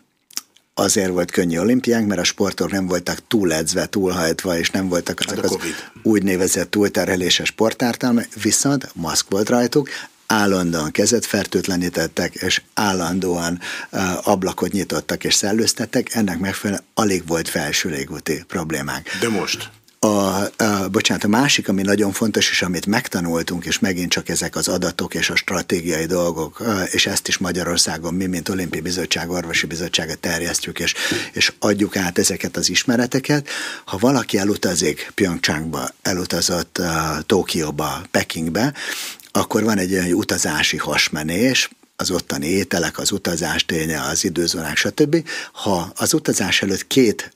azért volt könnyű olimpiánk, mert a sportok nem voltak túledzve, túlhajtva, és nem voltak azok az úgynevezett túlterheléses sportártalma, viszont maszk volt rajtuk, állandóan kezet fertőtlenítettek, és állandóan uh, ablakot nyitottak és szellőztettek, ennek megfelelően alig volt felső légúti problémánk. De most? A, a, bocsánat, a másik, ami nagyon fontos, és amit megtanultunk, és megint csak ezek az adatok és a stratégiai dolgok, és ezt is Magyarországon mi, mint Olimpi Bizottság, Orvosi Bizottsága terjesztjük, és, és adjuk át ezeket az ismereteket. Ha valaki elutazik Pyeongchangba, elutazott uh, Tokióba, Pekingbe, akkor van egy olyan utazási hasmenés, az ottani ételek, az utazás ténye, az időzónák, stb. Ha az utazás előtt két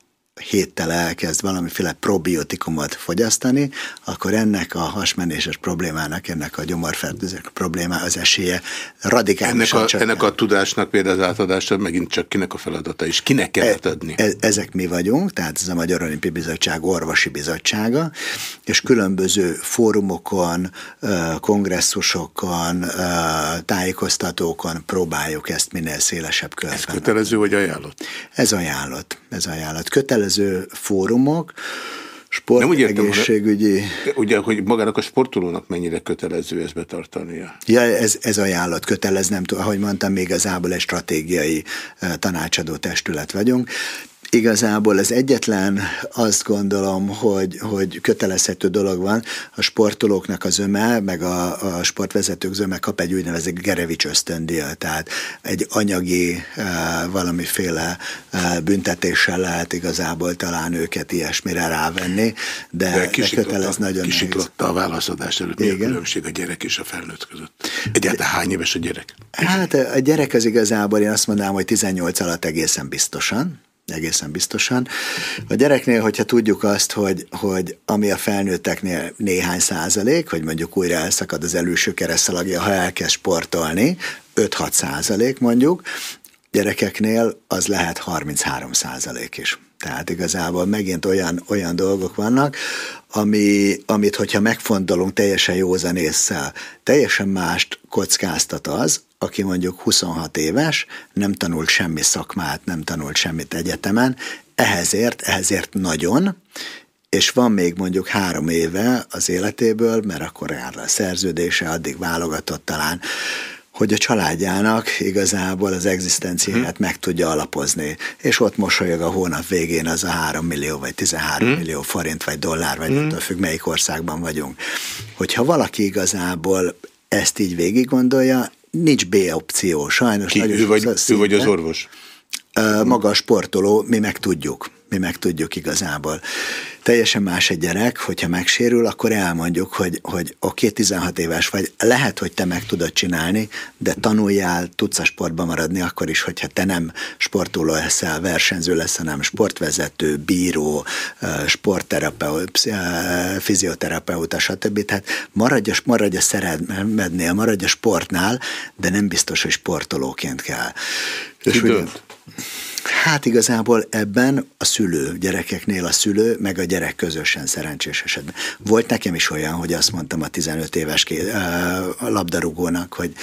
héttel elkezd valamiféle probiotikumot fogyasztani, akkor ennek a hasmenéses problémának, ennek a gyomorfertőzés problémá az esélye radikálisan ennek a, ennek a tudásnak például az átadása megint csak kinek a feladata, és kinek kell e, adni? E, ezek mi vagyunk, tehát ez a Magyar Olimpiai Bizottság orvosi bizottsága, és különböző fórumokon, kongresszusokon, tájékoztatókon próbáljuk ezt minél szélesebb körben. Ez kötelező vagy ajánlott? Ez ajánlott. Ez ajánlott. Kötelező fórumok, sport, Nem úgy értem, egészségügyi... Ugye, hogy magának a sportolónak mennyire kötelező ezt betartania? Ja, ez, ez ajánlat kötelez, nem tudom, ahogy mondtam, még igazából egy stratégiai tanácsadó testület vagyunk. Igazából ez egyetlen azt gondolom, hogy, hogy kötelezhető dolog van. A sportolóknak az öme, meg a, a sportvezetők zöme kap egy úgynevezett Gerevics ösztöndíjat, tehát egy anyagi valamiféle büntetéssel lehet igazából talán őket ilyesmire rávenni, de, de, de kötelez nagyon Kisiklotta a válaszadás előtt. Mi Igen? a különbség a gyerek és a felnőtt között? Egyáltalán hány éves a gyerek? Hát a gyerek az igazából én azt mondanám, hogy 18 alatt egészen biztosan, egészen biztosan. A gyereknél, hogyha tudjuk azt, hogy, hogy ami a felnőtteknél néhány százalék, hogy mondjuk újra elszakad az előső keresztalagja, ha elkezd sportolni, 5-6 százalék mondjuk, gyerekeknél az lehet 33 százalék is. Tehát igazából megint olyan, olyan dolgok vannak, ami, amit, hogyha megfontolunk teljesen józan észre, teljesen mást kockáztat az, aki mondjuk 26 éves, nem tanult semmi szakmát, nem tanult semmit egyetemen, ehhezért, ehhezért nagyon, és van még mondjuk három éve az életéből, mert akkor jár a szerződése, addig válogatott talán hogy a családjának igazából az egzisztenciáját hmm. meg tudja alapozni, és ott mosolyog a hónap végén az a 3 millió, vagy 13 hmm. millió forint, vagy dollár, vagy hmm. függ, melyik országban vagyunk. Hogyha valaki igazából ezt így végig gondolja, nincs B opció, sajnos. Ki, ő, vagy, ő vagy az orvos? Maga a sportoló, mi meg tudjuk mi meg tudjuk igazából. Teljesen más egy gyerek, hogyha megsérül, akkor elmondjuk, hogy, hogy oké, 16 éves vagy, lehet, hogy te meg tudod csinálni, de tanuljál, tudsz a sportban maradni akkor is, hogyha te nem sportoló leszel, versenyző lesz, hanem sportvezető, bíró, sportterapeut, fizioterapeuta, stb. Tehát maradj a, maradj a szeredmednél, maradj a sportnál, de nem biztos, hogy sportolóként kell. És ugye, Hát igazából ebben a szülő, gyerekeknél a szülő, meg a gyerek közösen szerencsés esetben. Volt nekem is olyan, hogy azt mondtam a 15 éves ké, a labdarúgónak, hogy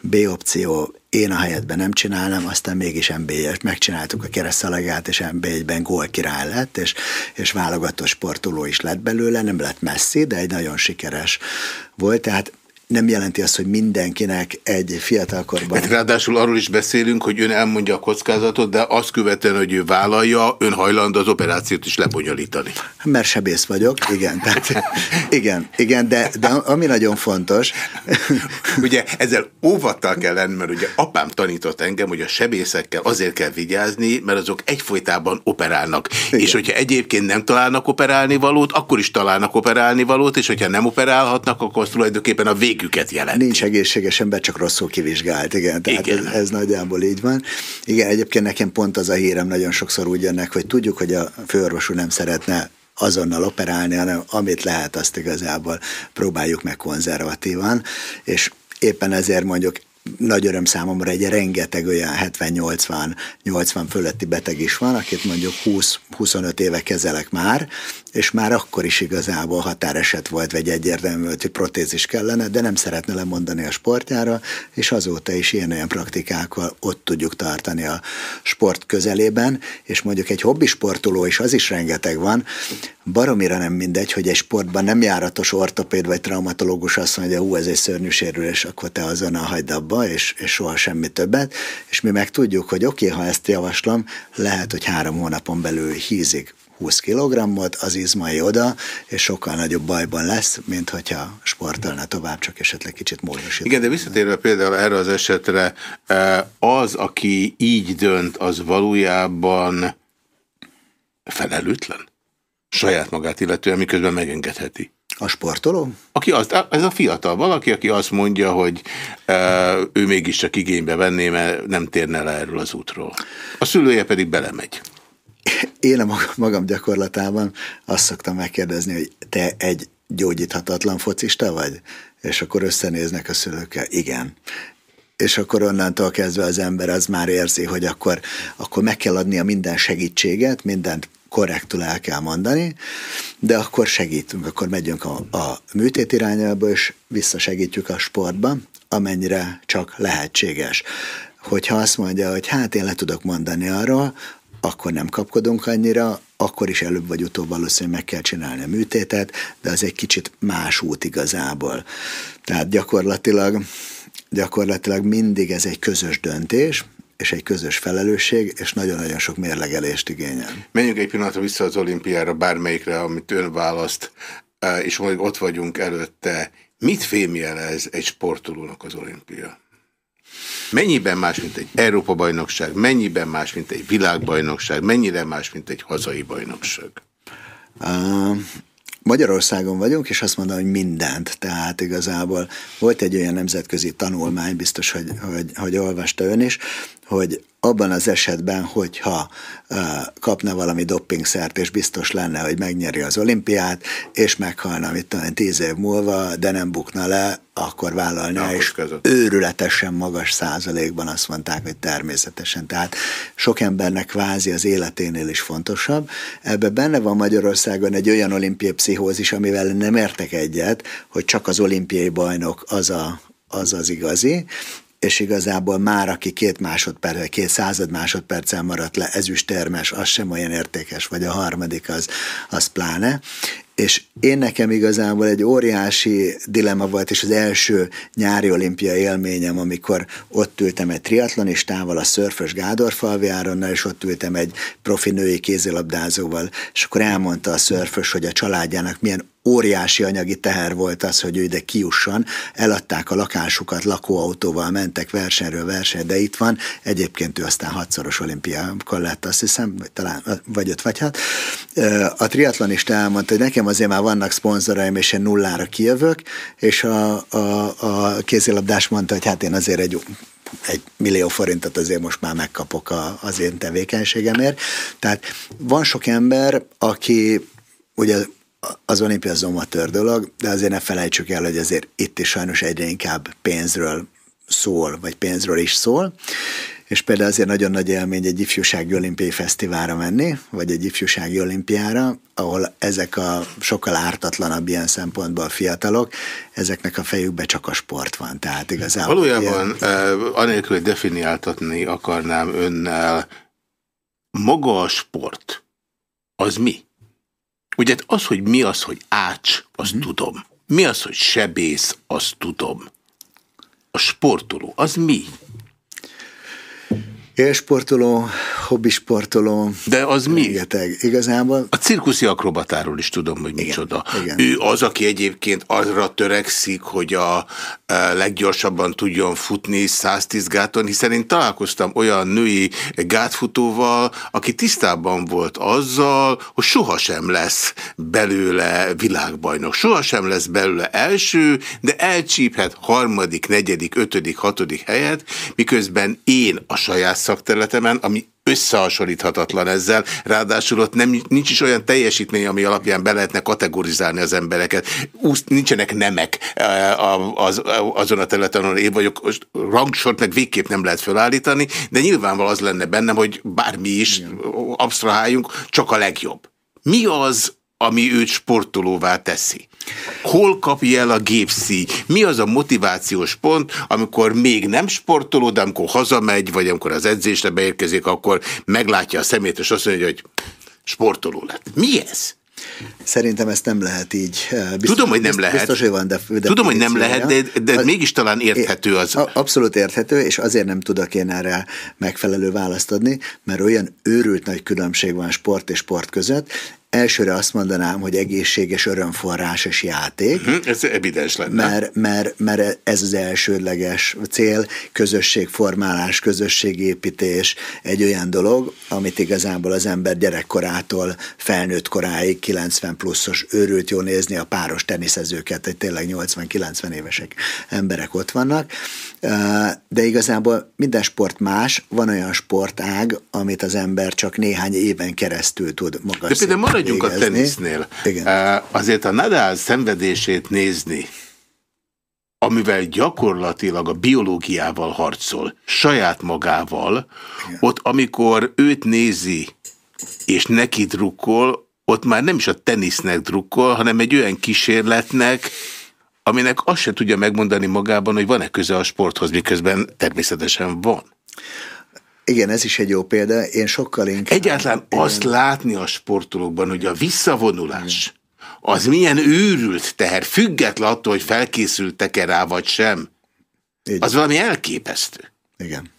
B opció, én a helyetben nem csinálnám, aztán mégis nb es megcsináltuk a keresztalagát, és NB1-ben gól király lett, és, és válogatott sportoló is lett belőle, nem lett messzi, de egy nagyon sikeres volt, tehát nem jelenti azt, hogy mindenkinek egy fiatalkorban... Hát ráadásul arról is beszélünk, hogy ön elmondja a kockázatot, de azt követően, hogy ő vállalja, ön hajlandó az operációt is lebonyolítani. Mert sebész vagyok, igen. Tehát, igen, igen, de, de ami nagyon fontos... ugye ezzel óvattal kell lenni, mert ugye apám tanított engem, hogy a sebészekkel azért kell vigyázni, mert azok egyfolytában operálnak. Igen. És hogyha egyébként nem találnak operálni valót, akkor is találnak operálni valót, és hogyha nem operálhatnak, akkor az tulajdonképpen a vég végüket jelenti. Nincs egészséges ember, csak rosszul kivizsgált, igen. Tehát igen. Ez, ez nagyjából így van. Igen, egyébként nekem pont az a hírem nagyon sokszor úgy jönnek, hogy tudjuk, hogy a főorvosú nem szeretne azonnal operálni, hanem amit lehet, azt igazából próbáljuk meg konzervatívan, és éppen ezért mondjuk nagy öröm számomra egy rengeteg olyan 70-80 80 fölötti beteg is van, akit mondjuk 20-25 éve kezelek már, és már akkor is igazából határeset volt, vagy egyértelmű volt, hogy protézis kellene, de nem szeretne lemondani a sportjára, és azóta is ilyen-olyan praktikákkal ott tudjuk tartani a sport közelében, és mondjuk egy hobbi sportoló is, az is rengeteg van, baromira nem mindegy, hogy egy sportban nem járatos ortopéd vagy traumatológus azt mondja, hú, ez egy szörnyű sérülés, akkor te azonnal hagyd abba, és, és soha semmi többet, és mi meg tudjuk, hogy oké, okay, ha ezt javaslom, lehet, hogy három hónapon belül hízik 20 kg az izmai oda, és sokkal nagyobb bajban lesz, mint hogyha sportolna tovább, csak esetleg kicsit módosít. Igen, de visszatérve például erre az esetre, eh, az, aki így dönt, az valójában felelőtlen? Saját magát illetően, miközben megengedheti. A sportoló? Aki az, ez a fiatal, valaki, aki azt mondja, hogy e, ő mégiscsak igénybe venné, mert nem térne le erről az útról. A szülője pedig belemegy. Én a magam gyakorlatában azt szoktam megkérdezni, hogy te egy gyógyíthatatlan focista vagy? És akkor összenéznek a szülőkkel. Igen. És akkor onnantól kezdve az ember az már érzi, hogy akkor, akkor meg kell adnia minden segítséget, mindent korrektul el kell mondani, de akkor segítünk, akkor megyünk a, a műtét irányába, és visszasegítjük a sportba, amennyire csak lehetséges. Hogyha azt mondja, hogy hát én le tudok mondani arról, akkor nem kapkodunk annyira, akkor is előbb vagy utóbb valószínűleg meg kell csinálni a műtétet, de az egy kicsit más út igazából. Tehát gyakorlatilag, gyakorlatilag mindig ez egy közös döntés, és egy közös felelősség, és nagyon-nagyon sok mérlegelést igényel. Menjünk egy pillanatra vissza az olimpiára, bármelyikre, amit ön választ, e, és mondjuk ott vagyunk előtte. Mit fémjelez egy sportolónak az olimpia? Mennyiben más, mint egy Európa-bajnokság, mennyiben más, mint egy világbajnokság, mennyire más, mint egy hazai bajnokság? Uh, Magyarországon vagyunk, és azt mondom, hogy mindent. Tehát igazából volt egy olyan nemzetközi tanulmány, biztos, hogy, hogy, hogy olvasta ön is, hogy abban az esetben, hogyha uh, kapna valami doppingszert, és biztos lenne, hogy megnyeri az olimpiát, és meghalna, mit tudom, tíz év múlva, de nem bukna le, akkor vállalna, és őrületesen magas százalékban azt mondták, hogy természetesen. Tehát sok embernek kvázi az életénél is fontosabb. Ebben benne van Magyarországon egy olyan olimpiai pszichózis, amivel nem értek egyet, hogy csak az olimpiai bajnok az a, az az igazi, és igazából már aki két másodperc, két század másodperccel maradt le ezüstérmes, az sem olyan értékes, vagy a harmadik az, az pláne. és én nekem igazából egy óriási dilema volt, és az első nyári olimpia élményem, amikor ott ültem egy triatlonistával, a szörfös Gádor Falviáronnal, és ott ültem egy profi női kézilabdázóval, és akkor elmondta a szörfös, hogy a családjának milyen óriási anyagi teher volt az, hogy ő ide kiusson, eladták a lakásukat, lakóautóval mentek versenyről versenyre, de itt van, egyébként ő aztán hatszoros olimpiákkal lett, azt hiszem, vagy talán, vagy öt vagy hát. A triatlonista elmondta, hogy nekem azért már vannak szponzoraim, és én nullára kijövök, és a, a, a kézilabdás mondta, hogy hát én azért egy egy millió forintot azért most már megkapok a, az én tevékenységemért. Tehát van sok ember, aki ugye az olimpia az amatőr dolog, de azért ne felejtsük el, hogy azért itt is sajnos egyre inkább pénzről szól, vagy pénzről is szól, és például azért nagyon nagy élmény egy ifjúsági olimpiai fesztiválra menni, vagy egy ifjúsági olimpiára, ahol ezek a sokkal ártatlanabb ilyen szempontból a fiatalok, ezeknek a fejükben csak a sport van. Tehát igazából... Valójában, ilyen... eh, anélkül, hogy definiáltatni akarnám önnel, maga a sport, az mi? Ugye az, hogy mi az, hogy ács, azt mm. tudom. Mi az, hogy sebész, azt tudom. A sportoló, az mi? Élsportoló, hobbisportoló. De az mi? Rengeteg. Igazából... A cirkuszi akrobatáról is tudom, hogy micsoda. Igen, igen. Ő az, aki egyébként arra törekszik, hogy a, leggyorsabban tudjon futni 110 gáton, hiszen én találkoztam olyan női gátfutóval, aki tisztában volt azzal, hogy sohasem lesz belőle világbajnok, sohasem lesz belőle első, de elcsíphet harmadik, negyedik, ötödik, hatodik helyet, miközben én a saját szakterületemen, ami összehasonlíthatatlan ezzel, ráadásul ott nem, nincs is olyan teljesítmény, ami alapján be lehetne kategorizálni az embereket. Úsz, nincsenek nemek eh, az, azon a területen, ahol én vagyok, rangsort meg végképp nem lehet felállítani, de nyilvánvalóan az lenne bennem, hogy bármi is absztraháljunk, csak a legjobb. Mi az, ami őt sportolóvá teszi? Hol kapja el a gépszí? Mi az a motivációs pont, amikor még nem sportoló, de amikor hazamegy, vagy amikor az edzésre beérkezik, akkor meglátja a szemét, és azt mondja, hogy sportoló lett. Mi ez? Szerintem ezt nem lehet így. Eh, biztos, Tudom, hogy nem lehet. Biztos, hogy van de, de Tudom, hogy nem lehet, de, de az, mégis talán érthető az. Abszolút érthető, és azért nem tudok én erre megfelelő választ adni, mert olyan őrült nagy különbség van sport és sport között, elsőre azt mondanám, hogy egészséges örömforrásos játék. Hmm, ez evidens lenne. Mert, mert, mert ez az elsődleges cél, közösségformálás, közösségépítés, egy olyan dolog, amit igazából az ember gyerekkorától felnőtt koráig 90 pluszos őrült jó nézni a páros teniszezőket, hogy tényleg 80-90 évesek emberek ott vannak, de igazából minden sport más, van olyan sportág, amit az ember csak néhány éven keresztül tud maga De például maradjunk végezni. a tenisznél. Igen. Azért a Nadal szenvedését nézni, amivel gyakorlatilag a biológiával harcol, saját magával, Igen. ott amikor őt nézi, és neki drukkol, ott már nem is a tenisznek drukkol, hanem egy olyan kísérletnek, aminek azt se tudja megmondani magában, hogy van-e köze a sporthoz, miközben természetesen van. Igen, ez is egy jó példa. Én sokkal inkább... Egyáltalán igen. azt látni a sportolókban, hogy a visszavonulás az milyen őrült teher, független attól, hogy felkészültek-e rá, vagy sem. Igen. Az valami elképesztő. Igen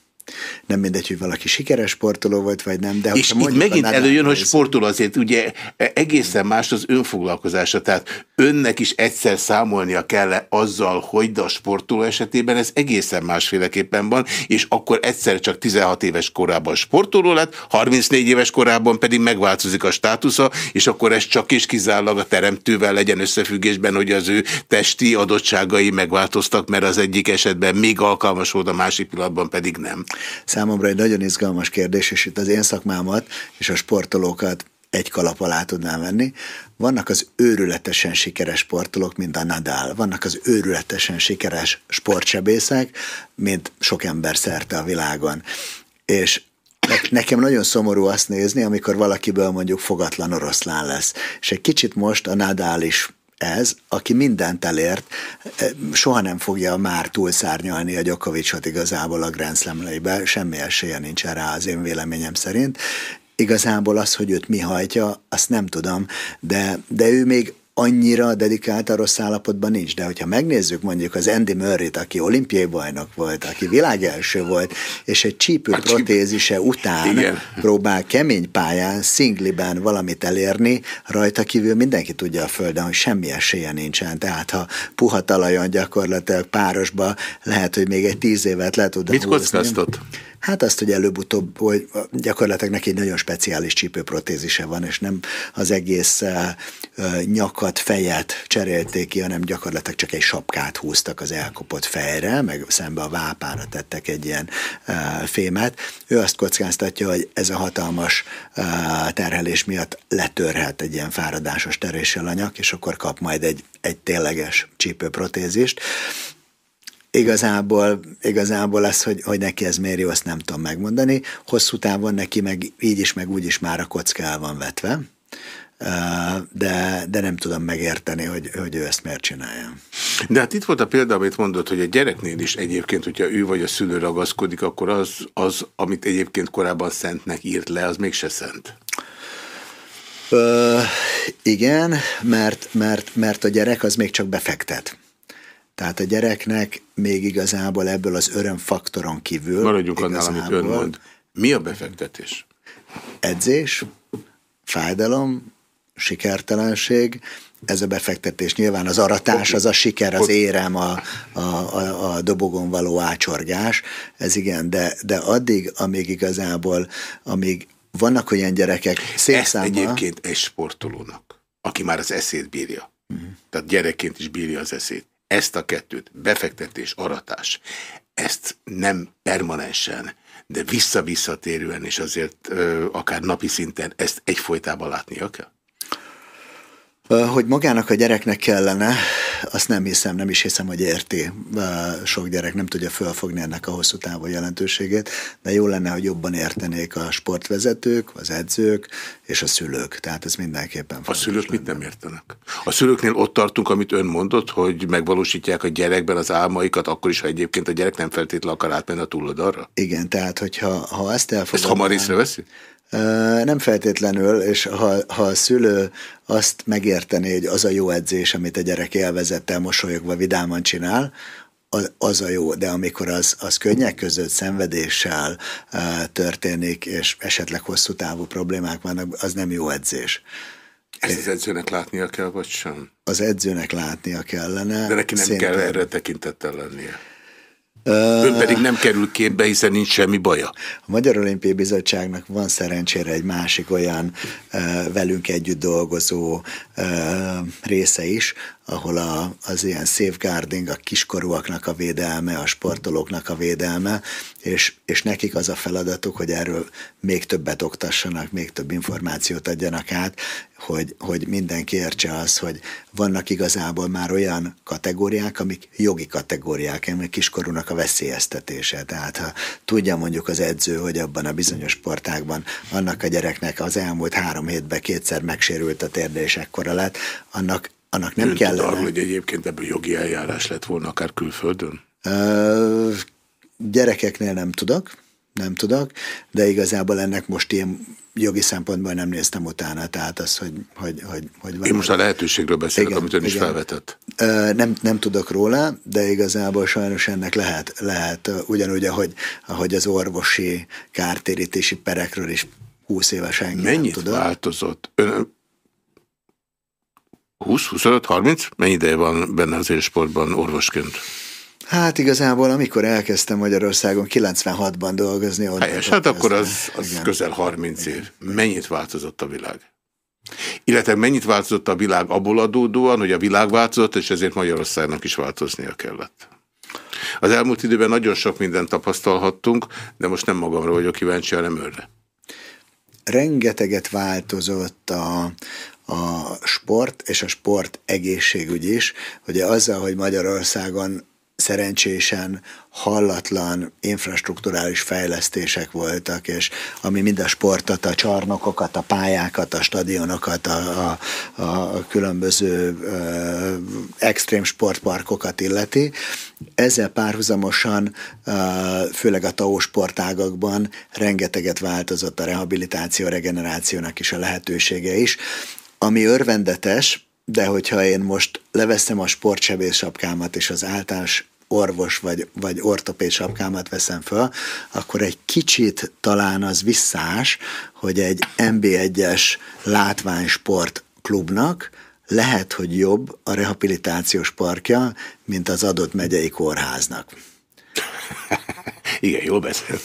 nem mindegy, hogy valaki sikeres sportoló volt, vagy nem. De és itt megint előjön, hogy sportoló azért ugye egészen más az önfoglalkozása, tehát önnek is egyszer számolnia kell -e azzal, hogy de a sportoló esetében ez egészen másféleképpen van, és akkor egyszer csak 16 éves korában sportoló lett, 34 éves korában pedig megváltozik a státusza, és akkor ez csak és kizárólag a teremtővel legyen összefüggésben, hogy az ő testi adottságai megváltoztak, mert az egyik esetben még alkalmas volt, a másik pillanatban pedig nem számomra egy nagyon izgalmas kérdés, és itt az én szakmámat és a sportolókat egy kalap alá tudnám venni. Vannak az őrületesen sikeres sportolók, mint a Nadal, vannak az őrületesen sikeres sportsebészek, mint sok ember szerte a világon. És Nekem nagyon szomorú azt nézni, amikor valakiből mondjuk fogatlan oroszlán lesz. És egy kicsit most a Nadal is ez, aki mindent elért, soha nem fogja már túlszárnyalni a Gyokovicsot igazából a Grand Slam-leibe, semmi esélye nincs rá az én véleményem szerint. Igazából az, hogy őt mi hajtja, azt nem tudom, de, de ő még annyira dedikált a rossz állapotban nincs, de hogyha megnézzük mondjuk az Andy murray aki olimpiai bajnok volt, aki világelső volt, és egy csípő a protézise után Igen. próbál kemény pályán, szingliben valamit elérni, rajta kívül mindenki tudja a földön, hogy semmi esélye nincsen. Tehát ha puha talajon gyakorlatilag párosba lehet, hogy még egy tíz évet le tud Mit kockáztott? Hát azt, hogy előbb-utóbb, hogy gyakorlatilag neki egy nagyon speciális csípőprotézise van, és nem az egész nyakat, fejet cserélték ki, hanem gyakorlatilag csak egy sapkát húztak az elkopott fejre, meg szembe a vápára tettek egy ilyen fémet. Ő azt kockáztatja, hogy ez a hatalmas terhelés miatt letörhet egy ilyen fáradásos teréssel a nyak, és akkor kap majd egy, egy tényleges csípőprotézist. Igazából, igazából az, hogy, hogy neki ez miért jó, azt nem tudom megmondani. Hosszú távon neki meg így is, meg úgy is már a kocka el van vetve, de, de nem tudom megérteni, hogy, hogy ő ezt miért csinálja. De hát itt volt a példa, amit mondott, hogy a gyereknél is egyébként, hogyha ő vagy a szülő ragaszkodik, akkor az, az amit egyébként korábban szentnek írt le, az mégse szent. Ö, igen, mert, mert, mert a gyerek az még csak befektet. Tehát a gyereknek még igazából ebből az örömfaktoron kívül... Maradjunk annál, amit ön mond. Mi a befektetés? Edzés, fájdalom, sikertelenség, ez a befektetés. Nyilván az aratás, az a siker, az érem, a, a, a, a dobogon való ácsorgás, ez igen, de, de addig, amíg igazából, amíg vannak olyan gyerekek, szép Ezt számmal, egyébként egy sportolónak, aki már az eszét bírja, uh-huh. tehát gyerekként is bírja az eszét, ezt a kettőt, befektetés, aratás, ezt nem permanensen, de visszavisszatérően és azért ö, akár napi szinten ezt egyfolytában látnia kell? Hogy magának a gyereknek kellene, azt nem hiszem, nem is hiszem, hogy érti. Sok gyerek nem tudja fölfogni ennek a hosszú távú jelentőségét, de jó lenne, hogy jobban értenék a sportvezetők, az edzők és a szülők. Tehát ez mindenképpen A szülők mit nem értenek? A szülőknél ott tartunk, amit ön mondott, hogy megvalósítják a gyerekben az álmaikat, akkor is, ha egyébként a gyerek nem feltétlenül akar átmenni a túloldalra? Igen, tehát hogyha ha ezt elfogadnám... Ezt hamar észreveszi? Nem feltétlenül, és ha, ha a szülő azt megértené, hogy az a jó edzés, amit a gyerek élvezettel, mosolyogva, vidáman csinál, az a jó, de amikor az, az könnyek között szenvedéssel történik, és esetleg hosszú távú problémák vannak, az nem jó edzés. Ezt az edzőnek látnia kell, vagy sem? Az edzőnek látnia kellene. De neki nem Szintén... kell erre tekintettel lennie. Ön pedig nem kerül képbe, hiszen nincs semmi baja. A Magyar Olimpiai Bizottságnak van szerencsére egy másik olyan velünk együtt dolgozó része is, ahol a, az ilyen safeguarding, a kiskorúaknak a védelme, a sportolóknak a védelme, és, és nekik az a feladatuk, hogy erről még többet oktassanak, még több információt adjanak át, hogy, hogy mindenki értse az, hogy vannak igazából már olyan kategóriák, amik jogi kategóriák, amik kiskorúnak a veszélyeztetése. Tehát ha tudja mondjuk az edző, hogy abban a bizonyos sportákban annak a gyereknek az elmúlt három hétben kétszer megsérült a térde, és ekkora lett, annak annak nem kell. Tud arról, hogy egyébként ebből jogi eljárás lett volna akár külföldön? Ö, gyerekeknél nem tudok, nem tudok, de igazából ennek most ilyen jogi szempontból nem néztem utána, tehát az, hogy... hogy, hogy, hogy Én most a lehetőségről beszélek, igen, amit ön is igen. felvetett. Ö, nem, nem tudok róla, de igazából sajnos ennek lehet, lehet ugyanúgy, ahogy, ahogy az orvosi kártérítési perekről is 20 éves engem Mennyit tudok. változott? Ön 20, 25, 30? Mennyi ideje van benne az élsportban orvosként? Hát igazából, amikor elkezdtem Magyarországon 96-ban dolgozni. Helyes, hát akkor az, az közel 30 igen. év. Mennyit változott a világ? Illetve mennyit változott a világ abból adódóan, hogy a világ változott, és ezért Magyarországnak is változnia kellett? Az elmúlt időben nagyon sok mindent tapasztalhattunk, de most nem magamra vagyok kíváncsi, hanem őre. Rengeteget változott a, a sport és a sport egészségügy is. Ugye azzal, hogy Magyarországon szerencsésen hallatlan infrastruktúrális fejlesztések voltak, és ami mind a sportot, a csarnokokat, a pályákat, a stadionokat, a, a, a különböző ö, extrém sportparkokat illeti. Ezzel párhuzamosan, ö, főleg a TAO sportágakban rengeteget változott a rehabilitáció, regenerációnak is a lehetősége is ami örvendetes, de hogyha én most leveszem a sportsebész sapkámat és az általános orvos vagy, vagy ortopéd sapkámat veszem föl, akkor egy kicsit talán az visszás, hogy egy MB1-es látványsport klubnak lehet, hogy jobb a rehabilitációs parkja, mint az adott megyei kórháznak. Igen, jól beszél.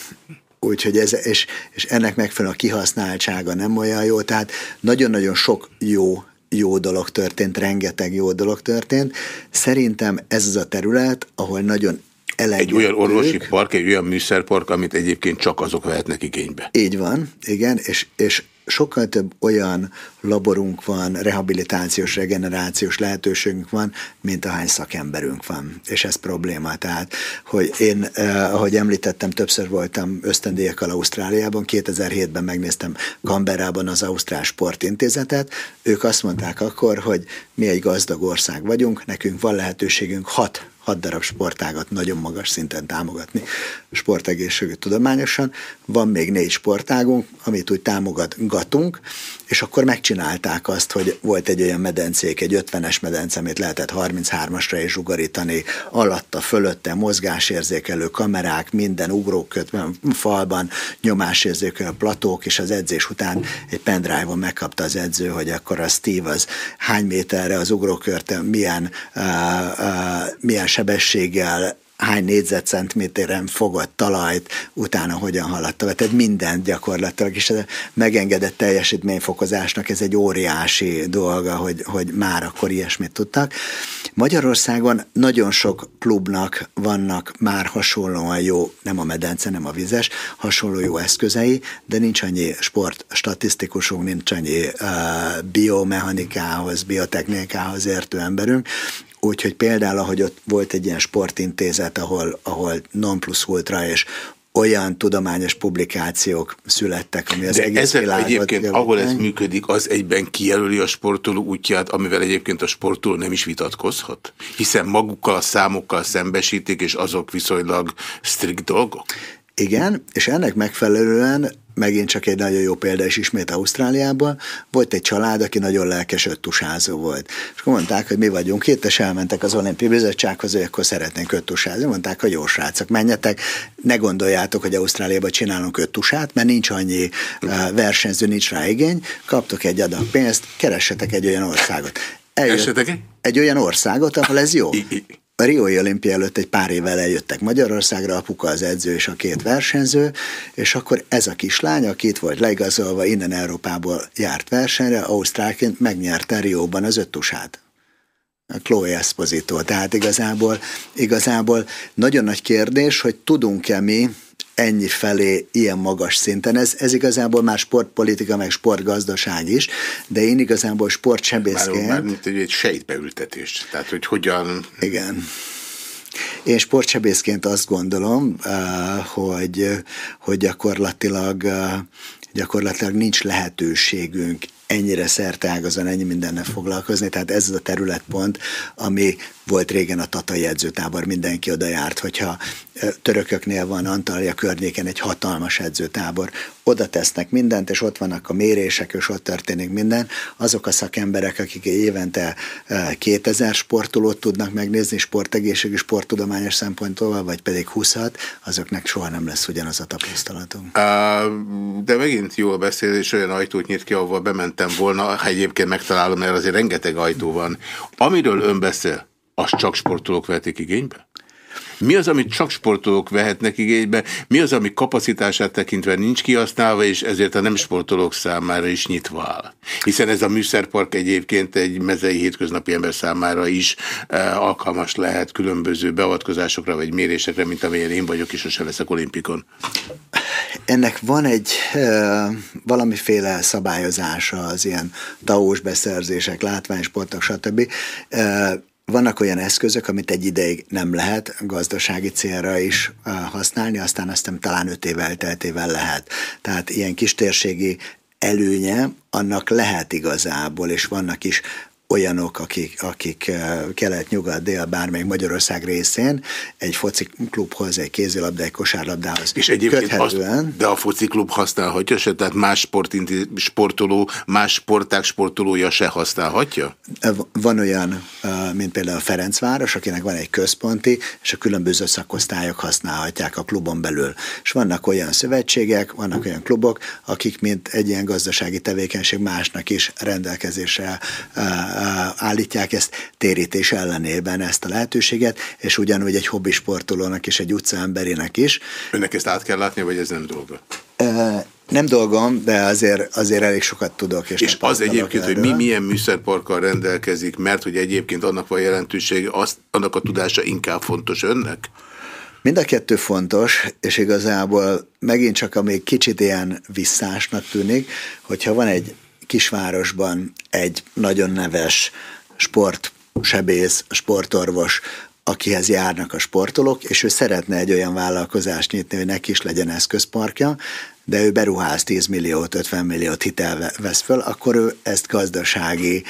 Úgyhogy ez, és, és ennek megfelelően a kihasználtsága nem olyan jó, tehát nagyon-nagyon sok jó jó dolog történt, rengeteg jó dolog történt. Szerintem ez az a terület, ahol nagyon egy olyan orvosi park, egy olyan műszerpark, amit egyébként csak azok vehetnek igénybe. Így van, igen, és, és sokkal több olyan laborunk van, rehabilitációs, regenerációs lehetőségünk van, mint ahány szakemberünk van, és ez probléma. Tehát, hogy én, eh, ahogy említettem, többször voltam ösztöndíjakkal Ausztráliában, 2007-ben megnéztem Canberrában az Ausztrál Sportintézetet, ők azt mondták akkor, hogy mi egy gazdag ország vagyunk, nekünk van lehetőségünk hat hat darab sportágat nagyon magas szinten támogatni sportegészségügy tudományosan. Van még négy sportágunk, amit úgy támogatgatunk, és akkor megcsinálták azt, hogy volt egy olyan medencék, egy 50-es medence, amit lehetett 33-asra is ugarítani, alatta, fölötte mozgásérzékelő kamerák, minden ugrókötben, falban, nyomásérzékelő platók, és az edzés után egy pendrive-on megkapta az edző, hogy akkor a Steve az hány méterre az ugrókörte, milyen, uh, uh, milyen sebességgel hány négyzetcentiméteren fogott talajt, utána hogyan haladta. Tehát minden gyakorlatilag, és a megengedett teljesítményfokozásnak ez egy óriási dolga, hogy, hogy már akkor ilyesmit tudtak. Magyarországon nagyon sok klubnak vannak már hasonlóan jó, nem a medence, nem a vizes, hasonló jó eszközei, de nincs annyi sport statisztikusunk, nincs annyi uh, biomechanikához, biotechnikához értő emberünk, Úgyhogy például, ahogy ott volt egy ilyen sportintézet, ahol, ahol non plus ultra és olyan tudományos publikációk születtek, ami az De egész ezek világot... egyébként, javítani. ahol ez működik, az egyben kijelöli a sportoló útját, amivel egyébként a sportoló nem is vitatkozhat? Hiszen magukkal a számokkal szembesítik, és azok viszonylag strikt dolgok? Igen, és ennek megfelelően megint csak egy nagyon jó példa is ismét Ausztráliában, volt egy család, aki nagyon lelkes öttusázó volt. És akkor mondták, hogy mi vagyunk itt, és elmentek az olimpiai bizottsághoz, hogy akkor szeretnénk öttusázni. Mondták, hogy jó srácok, menjetek, ne gondoljátok, hogy Ausztráliában csinálunk öttusát, mert nincs annyi uh, versenyző, nincs rá igény, kaptok egy adag pénzt, keressetek egy olyan országot. Eljött, egy olyan országot, ahol ez jó. A Riói olimpia előtt egy pár évvel eljöttek Magyarországra, apuka az edző és a két versenyző, és akkor ez a kislány, aki itt volt leigazolva, innen Európából járt versenyre, Ausztrálként megnyerte Rióban az öttusát. A Chloe Esposito. Tehát igazából, igazából nagyon nagy kérdés, hogy tudunk-e mi ennyi felé ilyen magas szinten. Ez, ez igazából már sportpolitika, meg sportgazdaság is, de én igazából sportsebészként... Már, már mint egy, sejtbeültetés, tehát hogy hogyan... Igen. Én sportsebészként azt gondolom, eh, hogy, hogy gyakorlatilag, eh, gyakorlatilag nincs lehetőségünk ennyire szerteágazon, ennyi mindennel foglalkozni, tehát ez az a területpont, ami volt régen a Tatai edzőtábor, mindenki oda járt, hogyha törököknél van Antalya környéken egy hatalmas edzőtábor, oda tesznek mindent, és ott vannak a mérések, és ott történik minden. Azok a szakemberek, akik évente 2000 sportolót tudnak megnézni sportegészségű, sporttudományos szempontból, vagy pedig 20 azoknak soha nem lesz ugyanaz a tapasztalatunk. De megint jól beszél, és olyan ajtót nyit ki, ahol bementem volna, ha egyébként megtalálom, mert azért rengeteg ajtó van. Amiről ön beszél, azt csak sportolók vehetik igénybe? Mi az, amit csak sportolók vehetnek igénybe? Mi az, ami kapacitását tekintve nincs kihasználva, és ezért a nem sportolók számára is nyitva áll? Hiszen ez a műszerpark egyébként egy mezei hétköznapi ember számára is e, alkalmas lehet különböző beavatkozásokra vagy mérésekre, mint amilyen én vagyok, és sose leszek olimpikon. Ennek van egy e, valamiféle szabályozása az ilyen taós beszerzések, látványsportok, stb. E, vannak olyan eszközök, amit egy ideig nem lehet gazdasági célra is használni, aztán aztán talán öt év elteltével lehet. Tehát ilyen kistérségi előnye annak lehet igazából, és vannak is olyanok, akik, akik eh, kelet, nyugat, dél, bármelyik Magyarország részén egy foci klubhoz, egy kézilabda, egy kosárlabdához És egyébként köthetően, azt, de a foci klub használhatja se? Tehát más sportinti, sportoló, más sporták sportolója se használhatja? Van olyan, eh, mint például a Ferencváros, akinek van egy központi, és a különböző szakosztályok használhatják a klubon belül. És vannak olyan szövetségek, vannak olyan klubok, akik mint egy ilyen gazdasági tevékenység másnak is rendelkezésre eh, állítják ezt térítés ellenében ezt a lehetőséget, és ugyanúgy egy hobbi sportolónak és egy utcaemberinek is. Önnek ezt át kell látni, vagy ez nem dolga? Nem dolgom, de azért, azért elég sokat tudok. És, és az egyébként, erről. hogy mi milyen műszerparkkal rendelkezik, mert hogy egyébként annak van jelentősége, azt, annak a tudása inkább fontos önnek? Mind a kettő fontos, és igazából megint csak ami kicsit ilyen visszásnak tűnik, hogyha van egy kisvárosban egy nagyon neves sportsebész, sportorvos, akihez járnak a sportolók, és ő szeretne egy olyan vállalkozást nyitni, hogy neki is legyen eszközparkja, de ő beruház 10 milliót, 50 milliót hitel vesz föl, akkor ő ezt gazdasági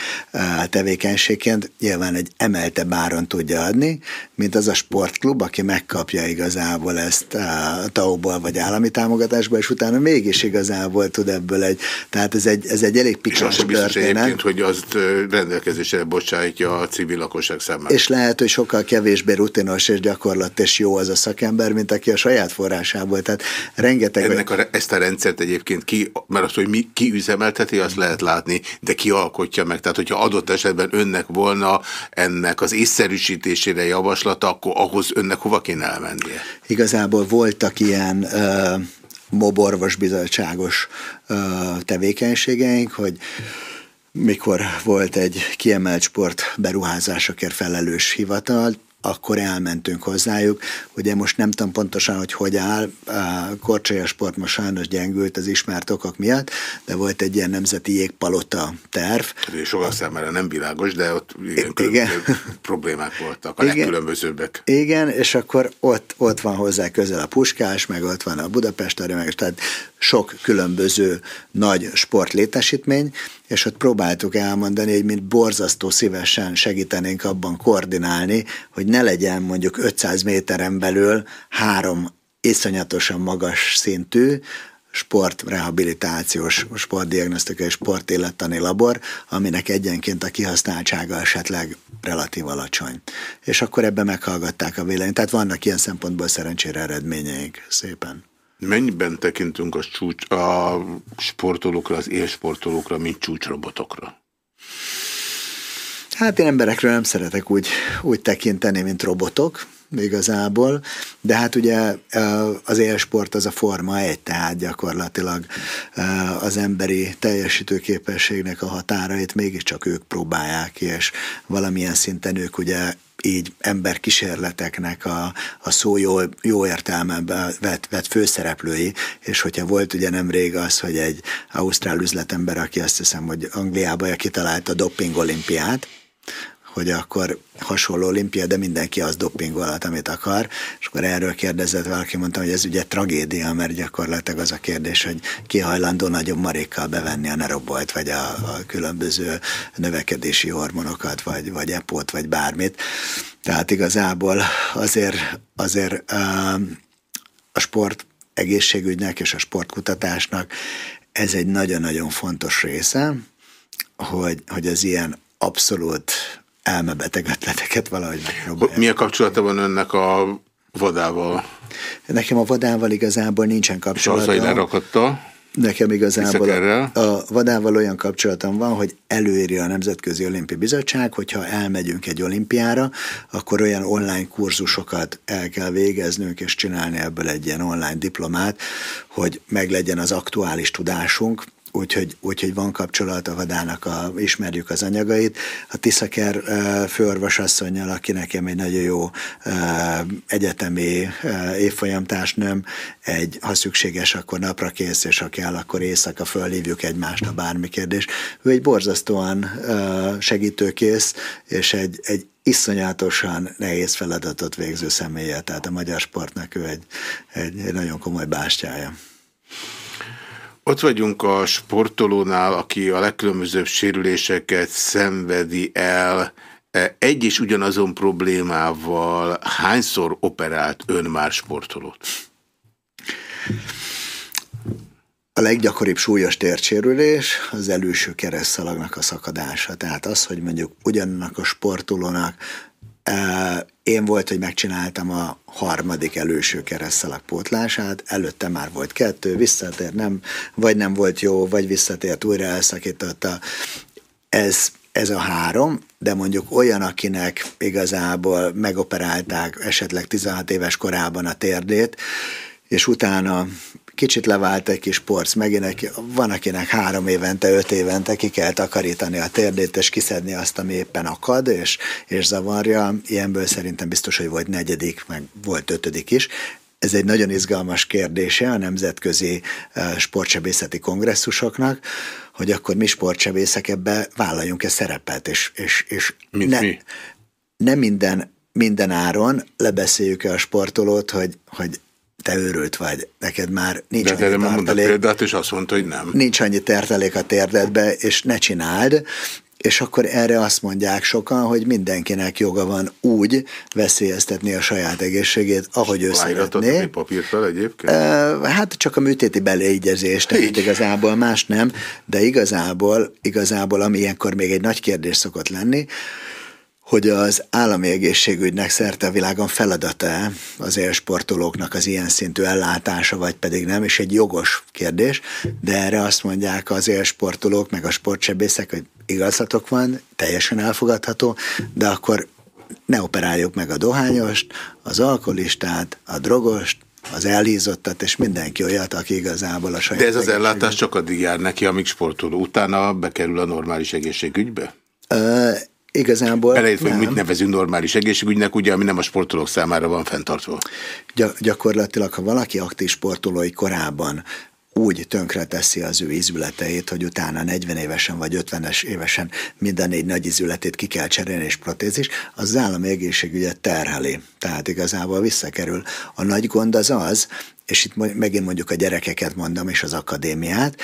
tevékenységként nyilván egy emeltebb áron tudja adni, mint az a sportklub, aki megkapja igazából ezt a tau vagy állami támogatásból, és utána mégis igazából tud ebből egy, tehát ez egy, ez egy elég biztos egyébként, hogy azt rendelkezésre bocsájtja a civil lakosság számára. És lehet, hogy sokkal kevésbé rutinos és gyakorlat és jó az a szakember, mint aki a saját forrásából. Tehát rengeteg... Ennek a, ezt a rendszert egyébként ki, mert azt, hogy mi, ki üzemelteti, azt lehet látni, de ki alkotja meg. Tehát, hogyha adott esetben önnek volna ennek az észszerűsítésére javaslata, akkor ahhoz önnek hova kéne elmennie? Igazából voltak ilyen uh, moborvos bizottságos uh, tevékenységeink, hogy mikor volt egy kiemelt sport beruházásokért felelős hivatal, akkor elmentünk hozzájuk. Ugye most nem tudom pontosan, hogy hogy áll, a Korcsolya Sport most sajnos gyengült az ismert okok miatt, de volt egy ilyen nemzeti jégpalota terv. Sokak számára nem világos, de ott igen, igen. problémák voltak, a igen, legkülönbözőbbek. Igen, és akkor ott, ott van hozzá közel a Puskás, meg ott van a Budapest meg tehát sok különböző nagy sportlétesítmény, és ott próbáltuk elmondani, hogy mint borzasztó szívesen segítenénk abban koordinálni, hogy ne legyen mondjuk 500 méteren belül három iszonyatosan magas szintű, sportrehabilitációs, sportdiagnosztikai, sportélettani labor, aminek egyenként a kihasználtsága esetleg relatív alacsony. És akkor ebbe meghallgatták a véleményt. Tehát vannak ilyen szempontból szerencsére eredményeink szépen. Mennyiben tekintünk a, csúcs, a sportolókra, az élsportolókra, mint csúcsrobotokra? Hát én emberekről nem szeretek úgy, úgy tekinteni, mint robotok igazából, de hát ugye az élsport az a forma egy, tehát gyakorlatilag az emberi teljesítőképességnek a határait mégiscsak ők próbálják, és valamilyen szinten ők ugye így emberkísérleteknek a, a szó jó, jó értelmeben vett, vett főszereplői, és hogyha volt ugye nemrég az, hogy egy ausztrál üzletember, aki azt hiszem, hogy Angliában kitalálta a doping olimpiát, hogy akkor hasonló olimpia, de mindenki az dopingolat, amit akar, és akkor erről kérdezett valaki, mondta, hogy ez ugye tragédia, mert gyakorlatilag az a kérdés, hogy ki hajlandó nagyobb marékkal bevenni a nerobolt, vagy a, a különböző növekedési hormonokat, vagy, vagy epót, vagy bármit. Tehát igazából azért, azért a sport egészségügynek és a sportkutatásnak ez egy nagyon-nagyon fontos része, hogy, hogy az ilyen abszolút elmebeteg ötleteket valahogy megpróbálják. Mi a kapcsolata van önnek a vadával? Nekem a vadával igazából nincsen kapcsolata. És az, lerakatta? Nekem igazából a, a vadával olyan kapcsolatom van, hogy előírja a Nemzetközi Olimpiai Bizottság, hogyha elmegyünk egy olimpiára, akkor olyan online kurzusokat el kell végeznünk, és csinálni ebből egy ilyen online diplomát, hogy meglegyen az aktuális tudásunk, úgyhogy, úgyhogy van kapcsolat a vadának, a, ismerjük az anyagait. A Tiszaker főorvosasszonynal, aki nekem egy nagyon jó egyetemi évfolyamtársnőm, egy, ha szükséges, akkor napra kész, és ha kell, akkor éjszaka fölhívjuk egymást, a bármi kérdés. Ő egy borzasztóan segítőkész, és egy, egy iszonyatosan nehéz feladatot végző személye, tehát a magyar sportnak ő egy, egy, egy nagyon komoly bástyája. Ott vagyunk a sportolónál, aki a legkülönbözőbb sérüléseket szenvedi el. Egy és ugyanazon problémával hányszor operált ön már sportolót? A leggyakoribb súlyos tércsérülés az előső keresztszalagnak a szakadása. Tehát az, hogy mondjuk ugyanannak a sportolónak én volt, hogy megcsináltam a harmadik előső keresztszalag pótlását, előtte már volt kettő, visszatért, nem, vagy nem volt jó, vagy visszatért, újra elszakította. Ez, ez a három, de mondjuk olyan, akinek igazából megoperálták esetleg 16 éves korában a térdét, és utána kicsit levált egy kis porc, megint van, akinek három évente, öt évente ki kell takarítani a térdét, és kiszedni azt, ami éppen akad, és, és zavarja. Ilyenből szerintem biztos, hogy volt negyedik, meg volt ötödik is. Ez egy nagyon izgalmas kérdése a nemzetközi eh, sportsebészeti kongresszusoknak, hogy akkor mi sportsebészek ebbe vállaljunk-e szerepet, és, és, és Mint ne, mi? ne minden, minden áron lebeszéljük-e a sportolót, hogy, hogy te őrült vagy, neked már nincs De annyi tartalék. példát, és azt mondta, hogy nem. Nincs annyi tertelék a térdedbe, és ne csináld, és akkor erre azt mondják sokan, hogy mindenkinek joga van úgy veszélyeztetni a saját egészségét, ahogy ő szeretné. papírt fel egyébként? Hát csak a műtéti beleegyezés, tehát Így. igazából más nem, de igazából, igazából, ami ilyenkor még egy nagy kérdés szokott lenni, hogy az állami egészségügynek szerte a világon feladata az élsportolóknak az ilyen szintű ellátása, vagy pedig nem, és egy jogos kérdés, de erre azt mondják az élsportolók, meg a sportsebészek, hogy igazatok van, teljesen elfogadható, de akkor ne operáljuk meg a dohányost, az alkoholistát, a drogost, az elhízottat, és mindenki olyat, aki igazából a saját De ez az ellátás csak addig jár neki, amíg sportoló. Utána bekerül a normális egészségügybe? Igazából Beleértve, hogy mit nevezünk normális egészségügynek, ugye, ami nem a sportolók számára van fenntartva. Gy- gyakorlatilag, ha valaki aktív sportolói korában úgy tönkre teszi az ő izületeit, hogy utána 40 évesen vagy 50-es évesen minden négy nagy izületét ki kell cserélni és protézis, az állami egészségügyet terheli. Tehát igazából visszakerül. A nagy gond az az, és itt megint mondjuk a gyerekeket mondom, és az akadémiát,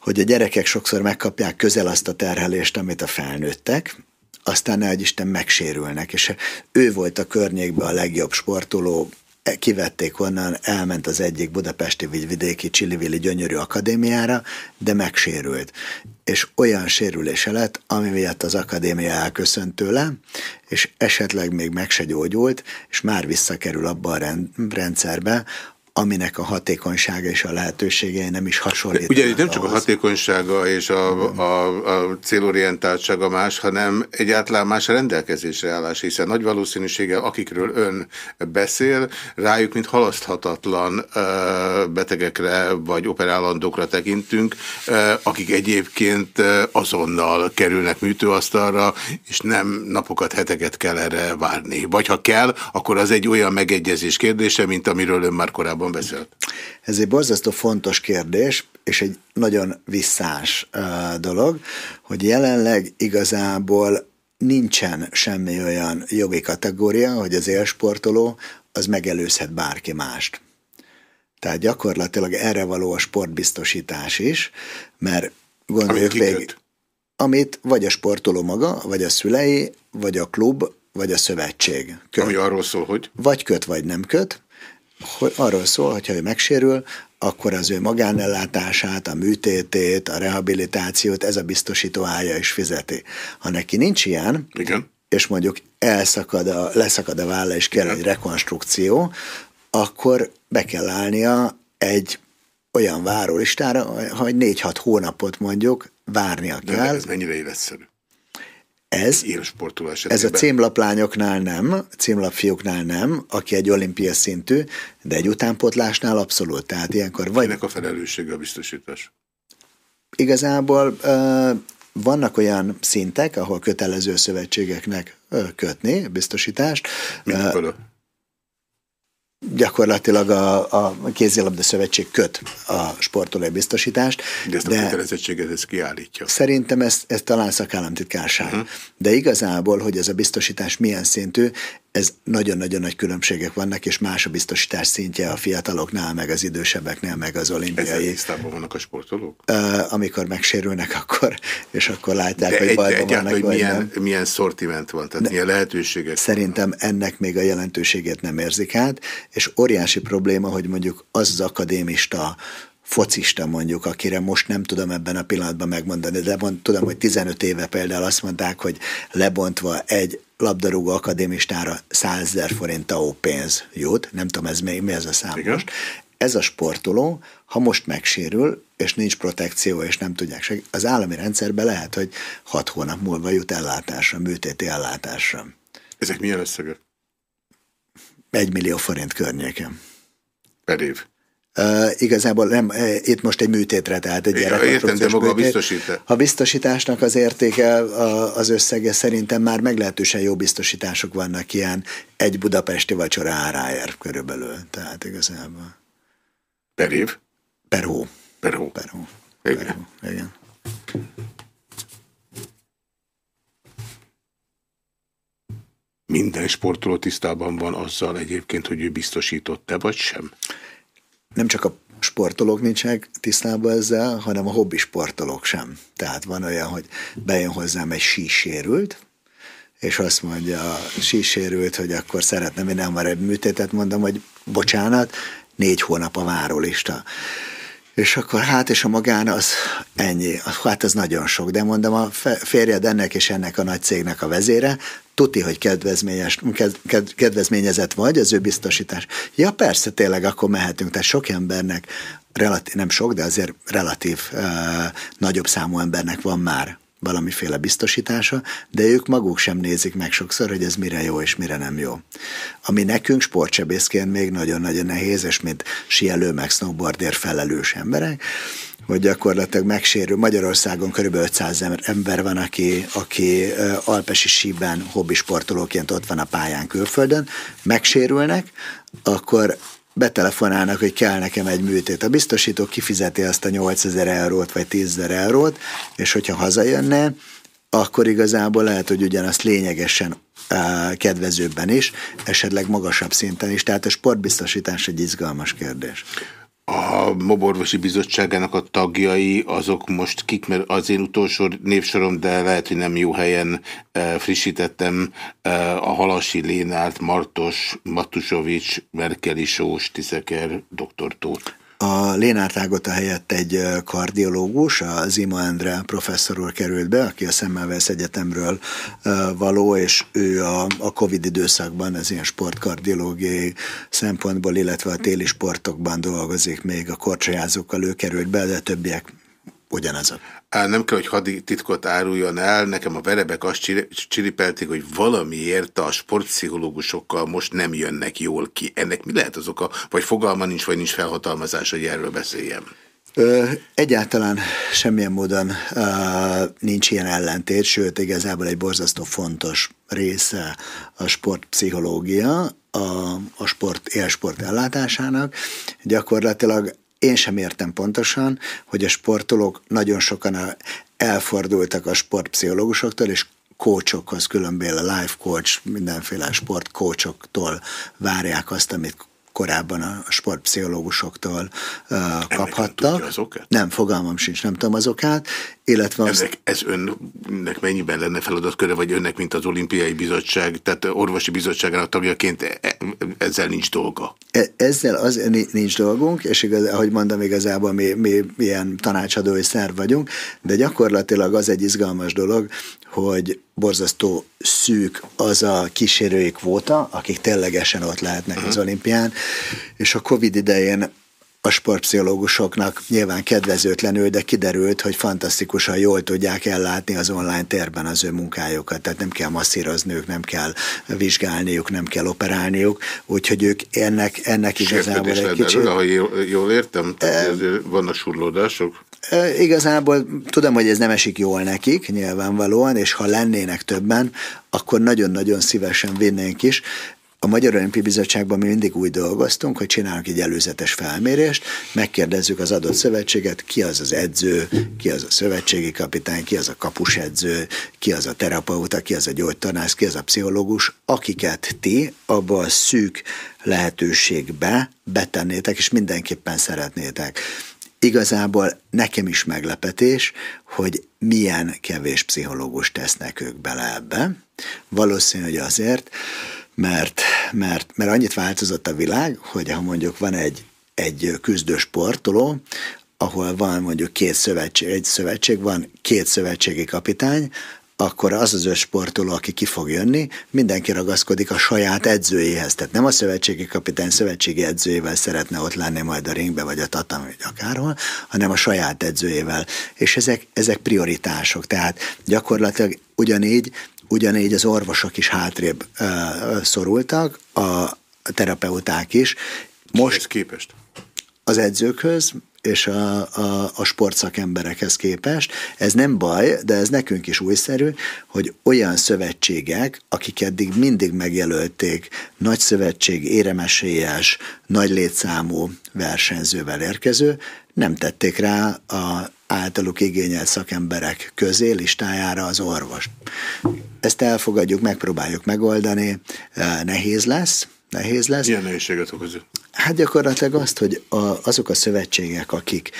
hogy a gyerekek sokszor megkapják közel azt a terhelést, amit a felnőttek, aztán nehogy Isten megsérülnek, és ő volt a környékben a legjobb sportoló, kivették onnan, elment az egyik budapesti vagy vidéki Csillivili gyönyörű akadémiára, de megsérült. És olyan sérülése lett, ami miatt az akadémia elköszönt tőle, és esetleg még meg se gyógyult, és már visszakerül abba a rendszerbe, aminek a hatékonysága és a lehetőségei nem is hasonlít. Ugye itt nem csak a hatékonysága és a, a, a célorientáltsága más, hanem egyáltalán más a rendelkezésre állás, hiszen nagy valószínűséggel, akikről ön beszél, rájuk, mint halaszthatatlan betegekre vagy operálandókra tekintünk, akik egyébként azonnal kerülnek műtőasztalra, és nem napokat, heteket kell erre várni. Vagy ha kell, akkor az egy olyan megegyezés kérdése, mint amiről ön már korábban korábban beszélt. Ez egy borzasztó fontos kérdés, és egy nagyon visszás uh, dolog, hogy jelenleg igazából nincsen semmi olyan jogi kategória, hogy az élsportoló az megelőzhet bárki mást. Tehát gyakorlatilag erre való a sportbiztosítás is, mert gondoljuk végig, amit vagy a sportoló maga, vagy a szülei, vagy a klub, vagy a szövetség köt. Ami arról szól, hogy? Vagy köt, vagy nem köt, hogy arról szól, hogy ha ő megsérül, akkor az ő magánellátását, a műtétét, a rehabilitációt ez a biztosító állja és fizeti. Ha neki nincs ilyen, Igen. és mondjuk elszakad a, leszakad a válla és kell Igen. egy rekonstrukció, akkor be kell állnia egy olyan várólistára, hogy 4-6 hónapot mondjuk várnia kell. De ez mennyire életszerű? Ez, ez a címlaplányoknál nem, címlapfiúknál nem, aki egy olimpia szintű, de egy utánpotlásnál abszolút. Tehát ilyenkor vagy... Kinek a felelőssége a biztosítás? Igazából vannak olyan szintek, ahol kötelező szövetségeknek uh, kötni biztosítást. Mint gyakorlatilag a, a kézilabda szövetség köt a sportolói biztosítást. De ezt a de kötelezettséget ez kiállítja. Szerintem ez, ez talán szakállamtitkárság. Uh-huh. De igazából, hogy ez a biztosítás milyen szintű, ez nagyon-nagyon nagy különbségek vannak, és más a biztosítás szintje a fiataloknál, meg az idősebbeknél, meg az olimpiai. Ezzel vannak a sportolók? Uh, amikor megsérülnek, akkor, és akkor látják, de hogy egy, bajban vannak, hogy milyen, nem. milyen szortiment van, tehát de milyen lehetőségek Szerintem vannak. ennek még a jelentőségét nem érzik át, és óriási probléma, hogy mondjuk az az akadémista, focista mondjuk, akire most nem tudom ebben a pillanatban megmondani, de mond, tudom, hogy 15 éve például azt mondták, hogy lebontva egy labdarúgó akadémistára 100 ezer forint TAO pénz jut, nem tudom ez még, mi ez a szám Igen. most. Ez a sportoló, ha most megsérül, és nincs protekció, és nem tudják segíteni, az állami rendszerben lehet, hogy hat hónap múlva jut ellátásra, műtéti ellátásra. Ezek milyen összegek? Egy millió forint környéken. Per év? Uh, igazából nem, itt most egy műtétre, tehát egy gyerek. Értem, de maga műtét. biztosítás. A biztosításnak az értéke, a, az összege szerintem már meglehetősen jó biztosítások vannak ilyen egy budapesti vacsora áráért körülbelül. Tehát igazából. Per év? Per hó. Per hó. Per hó. Igen. Per hó. Igen. Minden sportoló tisztában van azzal egyébként, hogy ő biztosított-e, vagy sem? Nem csak a sportolók nincsenek tisztában ezzel, hanem a hobbi sportolók sem. Tehát van olyan, hogy bejön hozzám egy sísérült, és azt mondja a sísérült, hogy akkor szeretne már egy műtétet, mondom, hogy bocsánat, négy hónap a várólista. És akkor hát, és a magán az ennyi. Hát ez nagyon sok, de mondom, a férjed ennek és ennek a nagy cégnek a vezére, tuti, hogy kedvezményes, ked, ked, kedvezményezett vagy, az ő biztosítás. Ja, persze, tényleg, akkor mehetünk. Tehát sok embernek, relatív, nem sok, de azért relatív uh, nagyobb számú embernek van már valamiféle biztosítása, de ők maguk sem nézik meg sokszor, hogy ez mire jó és mire nem jó. Ami nekünk sportsebészként még nagyon-nagyon nehéz, és mint sielő meg snowboardért felelős emberek, hogy gyakorlatilag megsérül. Magyarországon kb. 500 ember van, aki, aki alpesi síben hobbisportolóként ott van a pályán külföldön, megsérülnek, akkor betelefonálnak, hogy kell nekem egy műtét. A biztosító kifizeti azt a 8000 eurót vagy 10 eurót, és hogyha hazajönne, akkor igazából lehet, hogy ugyanazt lényegesen kedvezőbben is, esetleg magasabb szinten is. Tehát a sportbiztosítás egy izgalmas kérdés. A Moborvosi Bizottságának a tagjai azok most kik, mert az én utolsó névsorom, de lehet, hogy nem jó helyen frissítettem a Halasi Lénárt, Martos, Matusovics, Merkeli Sós, Tiszeker, Dr. Tóth. A Lénárt Ágota helyett egy kardiológus, a Zima Endre professzor úr került be, aki a Szemmelweis Egyetemről való, és ő a, a Covid időszakban az ilyen sportkardiológiai szempontból, illetve a téli sportokban dolgozik még a korcsolyázókkal, ő került be, de többiek ugyanazok. Nem kell, hogy hadi titkot áruljon el, nekem a verebek azt csiripelték, hogy valamiért a sportpszichológusokkal most nem jönnek jól ki. Ennek mi lehet az oka? Vagy fogalma nincs, vagy nincs felhatalmazás, hogy erről beszéljem? Ö, egyáltalán semmilyen módon ö, nincs ilyen ellentét, sőt igazából egy borzasztó fontos része a sportpszichológia, a, a sport, élsport ellátásának. Gyakorlatilag én sem értem pontosan, hogy a sportolók nagyon sokan elfordultak a sportpszichológusoktól, és coachokhoz, különböző life coach, mindenféle sportcoachoktól várják azt, amit korábban a sportpszichológusoktól uh, kaphattak. Nem, az okát? nem, fogalmam sincs, nem tudom az okát. Illetve az... Ennek, ez önnek mennyiben lenne feladatköre, vagy önnek, mint az olimpiai bizottság, tehát orvosi bizottságának tagjaként e, e, ezzel nincs dolga? E, ezzel az nincs dolgunk, és igaz, ahogy mondom, igazából mi, mi ilyen tanácsadói szerv vagyunk, de gyakorlatilag az egy izgalmas dolog, hogy borzasztó szűk az a kísérői kvóta, akik ténylegesen ott lehetnek uh-huh. az olimpián, és a Covid idején a sportpszichológusoknak nyilván kedvezőtlenül, de kiderült, hogy fantasztikusan jól tudják ellátni az online térben az ő munkájukat, tehát nem kell masszírozniuk, nem kell vizsgálniuk, nem kell operálniuk, úgyhogy ők ennek, ennek igazából egy kicsit... Erről, ha jól értem, e... vannak surlódások? Igazából tudom, hogy ez nem esik jól nekik, nyilvánvalóan, és ha lennének többen, akkor nagyon-nagyon szívesen vinnénk is, a Magyar Olimpiai Bizottságban mi mindig úgy dolgoztunk, hogy csinálunk egy előzetes felmérést, megkérdezzük az adott szövetséget, ki az az edző, ki az a szövetségi kapitány, ki az a kapusedző, ki az a terapeuta, ki az a gyógytornász, ki az a pszichológus, akiket ti abba a szűk lehetőségbe betennétek, és mindenképpen szeretnétek. Igazából nekem is meglepetés, hogy milyen kevés pszichológus tesznek ők bele ebbe. Valószínű, hogy azért, mert, mert, mert annyit változott a világ, hogy ha mondjuk van egy, egy küzdő sportoló, ahol van mondjuk két szövetség, egy szövetség, van két szövetségi kapitány, akkor az az öt sportoló, aki ki fog jönni, mindenki ragaszkodik a saját edzőjéhez. Tehát nem a szövetségi kapitány szövetségi edzőjével szeretne ott lenni majd a ringbe, vagy a tatami, vagy akárhol, hanem a saját edzőjével. És ezek, ezek prioritások. Tehát gyakorlatilag ugyanígy ugyanígy az orvosok is hátrébb uh, szorultak, a terapeuták is. Most képest? Az edzőkhöz, és a, a, a sportszakemberekhez képest. Ez nem baj, de ez nekünk is újszerű, hogy olyan szövetségek, akik eddig mindig megjelölték nagy szövetség, éremesélyes, nagy létszámú versenyzővel érkező, nem tették rá a általuk igényelt szakemberek közé listájára az orvost. Ezt elfogadjuk, megpróbáljuk megoldani, nehéz lesz, nehéz lesz. Milyen nehézséget okoz? Hát gyakorlatilag azt, hogy a, azok a szövetségek, akik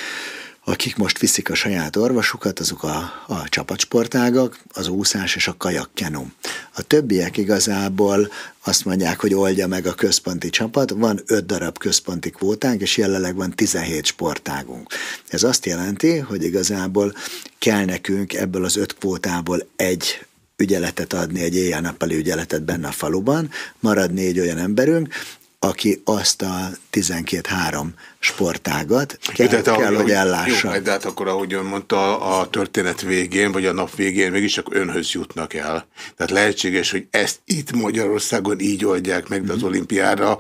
akik most viszik a saját orvosukat, azok a, a csapatsportágak, az úszás és a kajakkenum. A többiek igazából azt mondják, hogy oldja meg a központi csapat, van öt darab központi kvótánk, és jelenleg van 17 sportágunk. Ez azt jelenti, hogy igazából kell nekünk ebből az öt kvótából egy ügyeletet adni, egy éjjel-nappali ügyeletet benne a faluban, marad négy olyan emberünk, aki azt a 12-3 sportágat kell, de hát, kell hogy ellássa. Jó, de hát akkor, ahogy ön mondta, a történet végén, vagy a nap végén mégis csak önhöz jutnak el. Tehát lehetséges, hogy ezt itt Magyarországon így oldják meg, de az mhm. olimpiára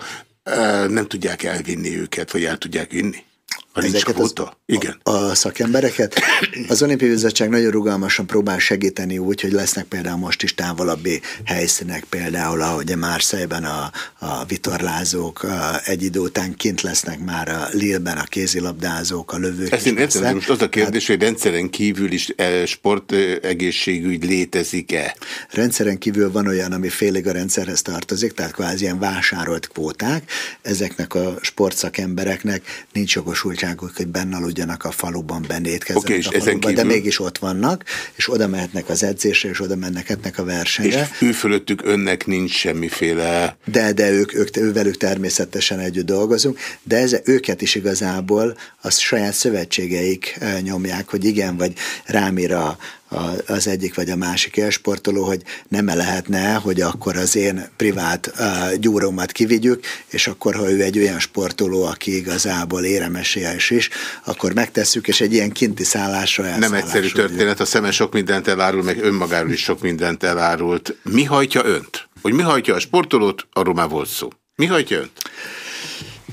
nem tudják elvinni őket, vagy el tudják vinni. Ha ezeket az, Igen. A, a szakembereket. Az Olimpiai Bizottság nagyon rugalmasan próbál segíteni úgy, hogy lesznek például most is távolabbi helyszínek, például ahogy Márszejben a, a vitorlázók a, egy idő után kint lesznek már a Lille-ben a kézilabdázók, a lövők. Ezt én értem, most az a kérdés, hát, hogy rendszeren kívül is e, sportegészségügy létezik-e? Rendszeren kívül van olyan, ami félig a rendszerhez tartozik, tehát kvázi ilyen vásárolt kvóták. Ezeknek a sportszakembereknek nincs jogosult bizottságok, hogy benne aludjanak a faluban, benne étkezzenek okay, a faluban, kívül... de mégis ott vannak, és oda mehetnek az edzésre, és oda mennek a versenyre. És ő fölöttük önnek nincs semmiféle... De, de ők, ők, ővelük természetesen együtt dolgozunk, de ez, őket is igazából a saját szövetségeik eh, nyomják, hogy igen, vagy rámír a, az egyik vagy a másik élsportoló, hogy nem -e lehetne, hogy akkor az én privát gyúromat kivigyük, és akkor, ha ő egy olyan sportoló, aki igazából éremesélyes is, akkor megtesszük, és egy ilyen kinti szállásra Nem egyszerű történet, a szeme sok mindent elárul, meg önmagáról is sok mindent elárult. Mi hajtja önt? Hogy mi hajtja a sportolót, arról már volt szó. Mi hajtja önt?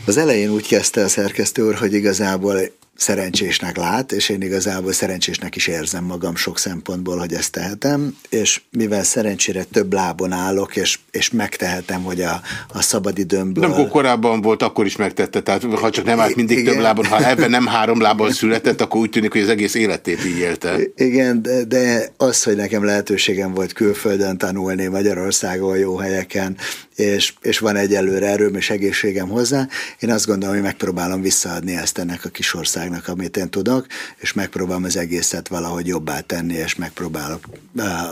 Az elején úgy kezdte a szerkesztő úr, hogy igazából szerencsésnek lát, és én igazából szerencsésnek is érzem magam sok szempontból, hogy ezt tehetem, és mivel szerencsére több lábon állok, és, és megtehetem, hogy a, a szabadidőmből... Nem, korábban volt, akkor is megtette, tehát ha csak nem állt mindig igen. több lábon, ha ebben nem három lábon született, akkor úgy tűnik, hogy az egész életét így élte. Igen, de, de az, hogy nekem lehetőségem volt külföldön tanulni, Magyarországon jó helyeken, és, és van egyelőre erőm és egészségem hozzá, én azt gondolom, hogy megpróbálom visszaadni ezt ennek a kis országnak, amit én tudok, és megpróbálom az egészet valahogy jobbá tenni, és megpróbálok,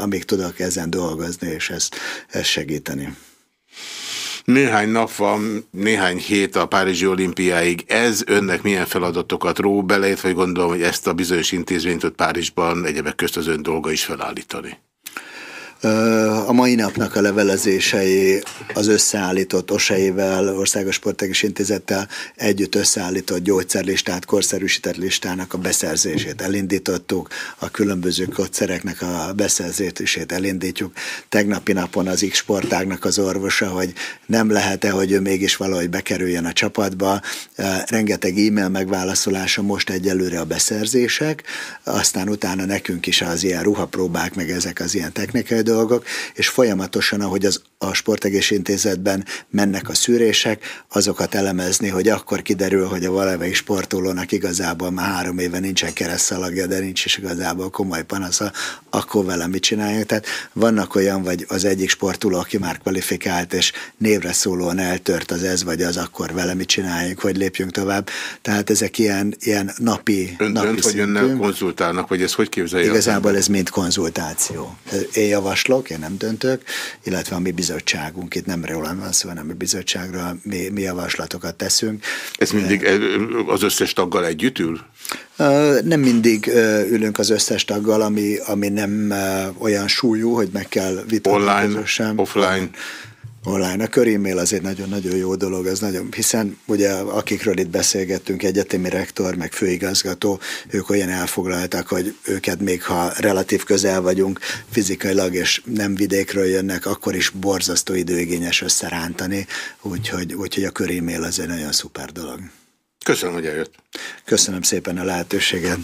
amíg tudok ezen dolgozni, és ezt, ezt segíteni. Néhány nap van, néhány hét a Párizsi olimpiáig. Ez önnek milyen feladatokat ró belejött, vagy gondolom, hogy ezt a bizonyos intézményt ott Párizsban egyebek közt az ön dolga is felállítani? A mai napnak a levelezései az összeállított OSEI-vel, Országos Sportegés Intézettel együtt összeállított gyógyszerlistát, korszerűsített listának a beszerzését elindítottuk, a különböző kocszereknek a beszerzését elindítjuk. Tegnapi napon az X sportágnak az orvosa, hogy nem lehet-e, hogy ő mégis valahogy bekerüljön a csapatba. Rengeteg e-mail megválaszolása most egyelőre a beszerzések, aztán utána nekünk is az ilyen ruhapróbák, meg ezek az ilyen technikai dolgok, és folyamatosan, ahogy az a Sportegész Intézetben mennek a szűrések, azokat elemezni, hogy akkor kiderül, hogy a valamelyik sportolónak igazából már három éve nincsen keresztalagja, de nincs is igazából komoly panasza, akkor vele mit csináljunk. Tehát vannak olyan, vagy az egyik sportoló, aki már kvalifikált, és névre szólóan eltört az ez, vagy az, akkor vele mit csináljunk, vagy lépjünk tovább. Tehát ezek ilyen, ilyen napi, Ön napi dönt, vagy önnel konzultálnak, vagy ez hogy képzelje? Igazából ez mind konzultáció. Én javaslok, én nem döntök, illetve a mi bizottságunk, itt nem rólam van szó, hanem a bizottságra mi, mi javaslatokat teszünk. Ez mindig az összes taggal együtt ül? Nem mindig ülünk az összes taggal, ami, ami nem olyan súlyú, hogy meg kell vitatni Online, közösen. offline online. A körémail azért nagyon-nagyon jó dolog, az nagyon, hiszen ugye akikről itt beszélgettünk, egyetemi rektor, meg főigazgató, ők olyan elfoglaltak, hogy őket még ha relatív közel vagyunk fizikailag, és nem vidékről jönnek, akkor is borzasztó időigényes összerántani, úgyhogy, úgyhogy a körémail azért nagyon szuper dolog. Köszönöm, hogy eljött. Köszönöm szépen a lehetőséget.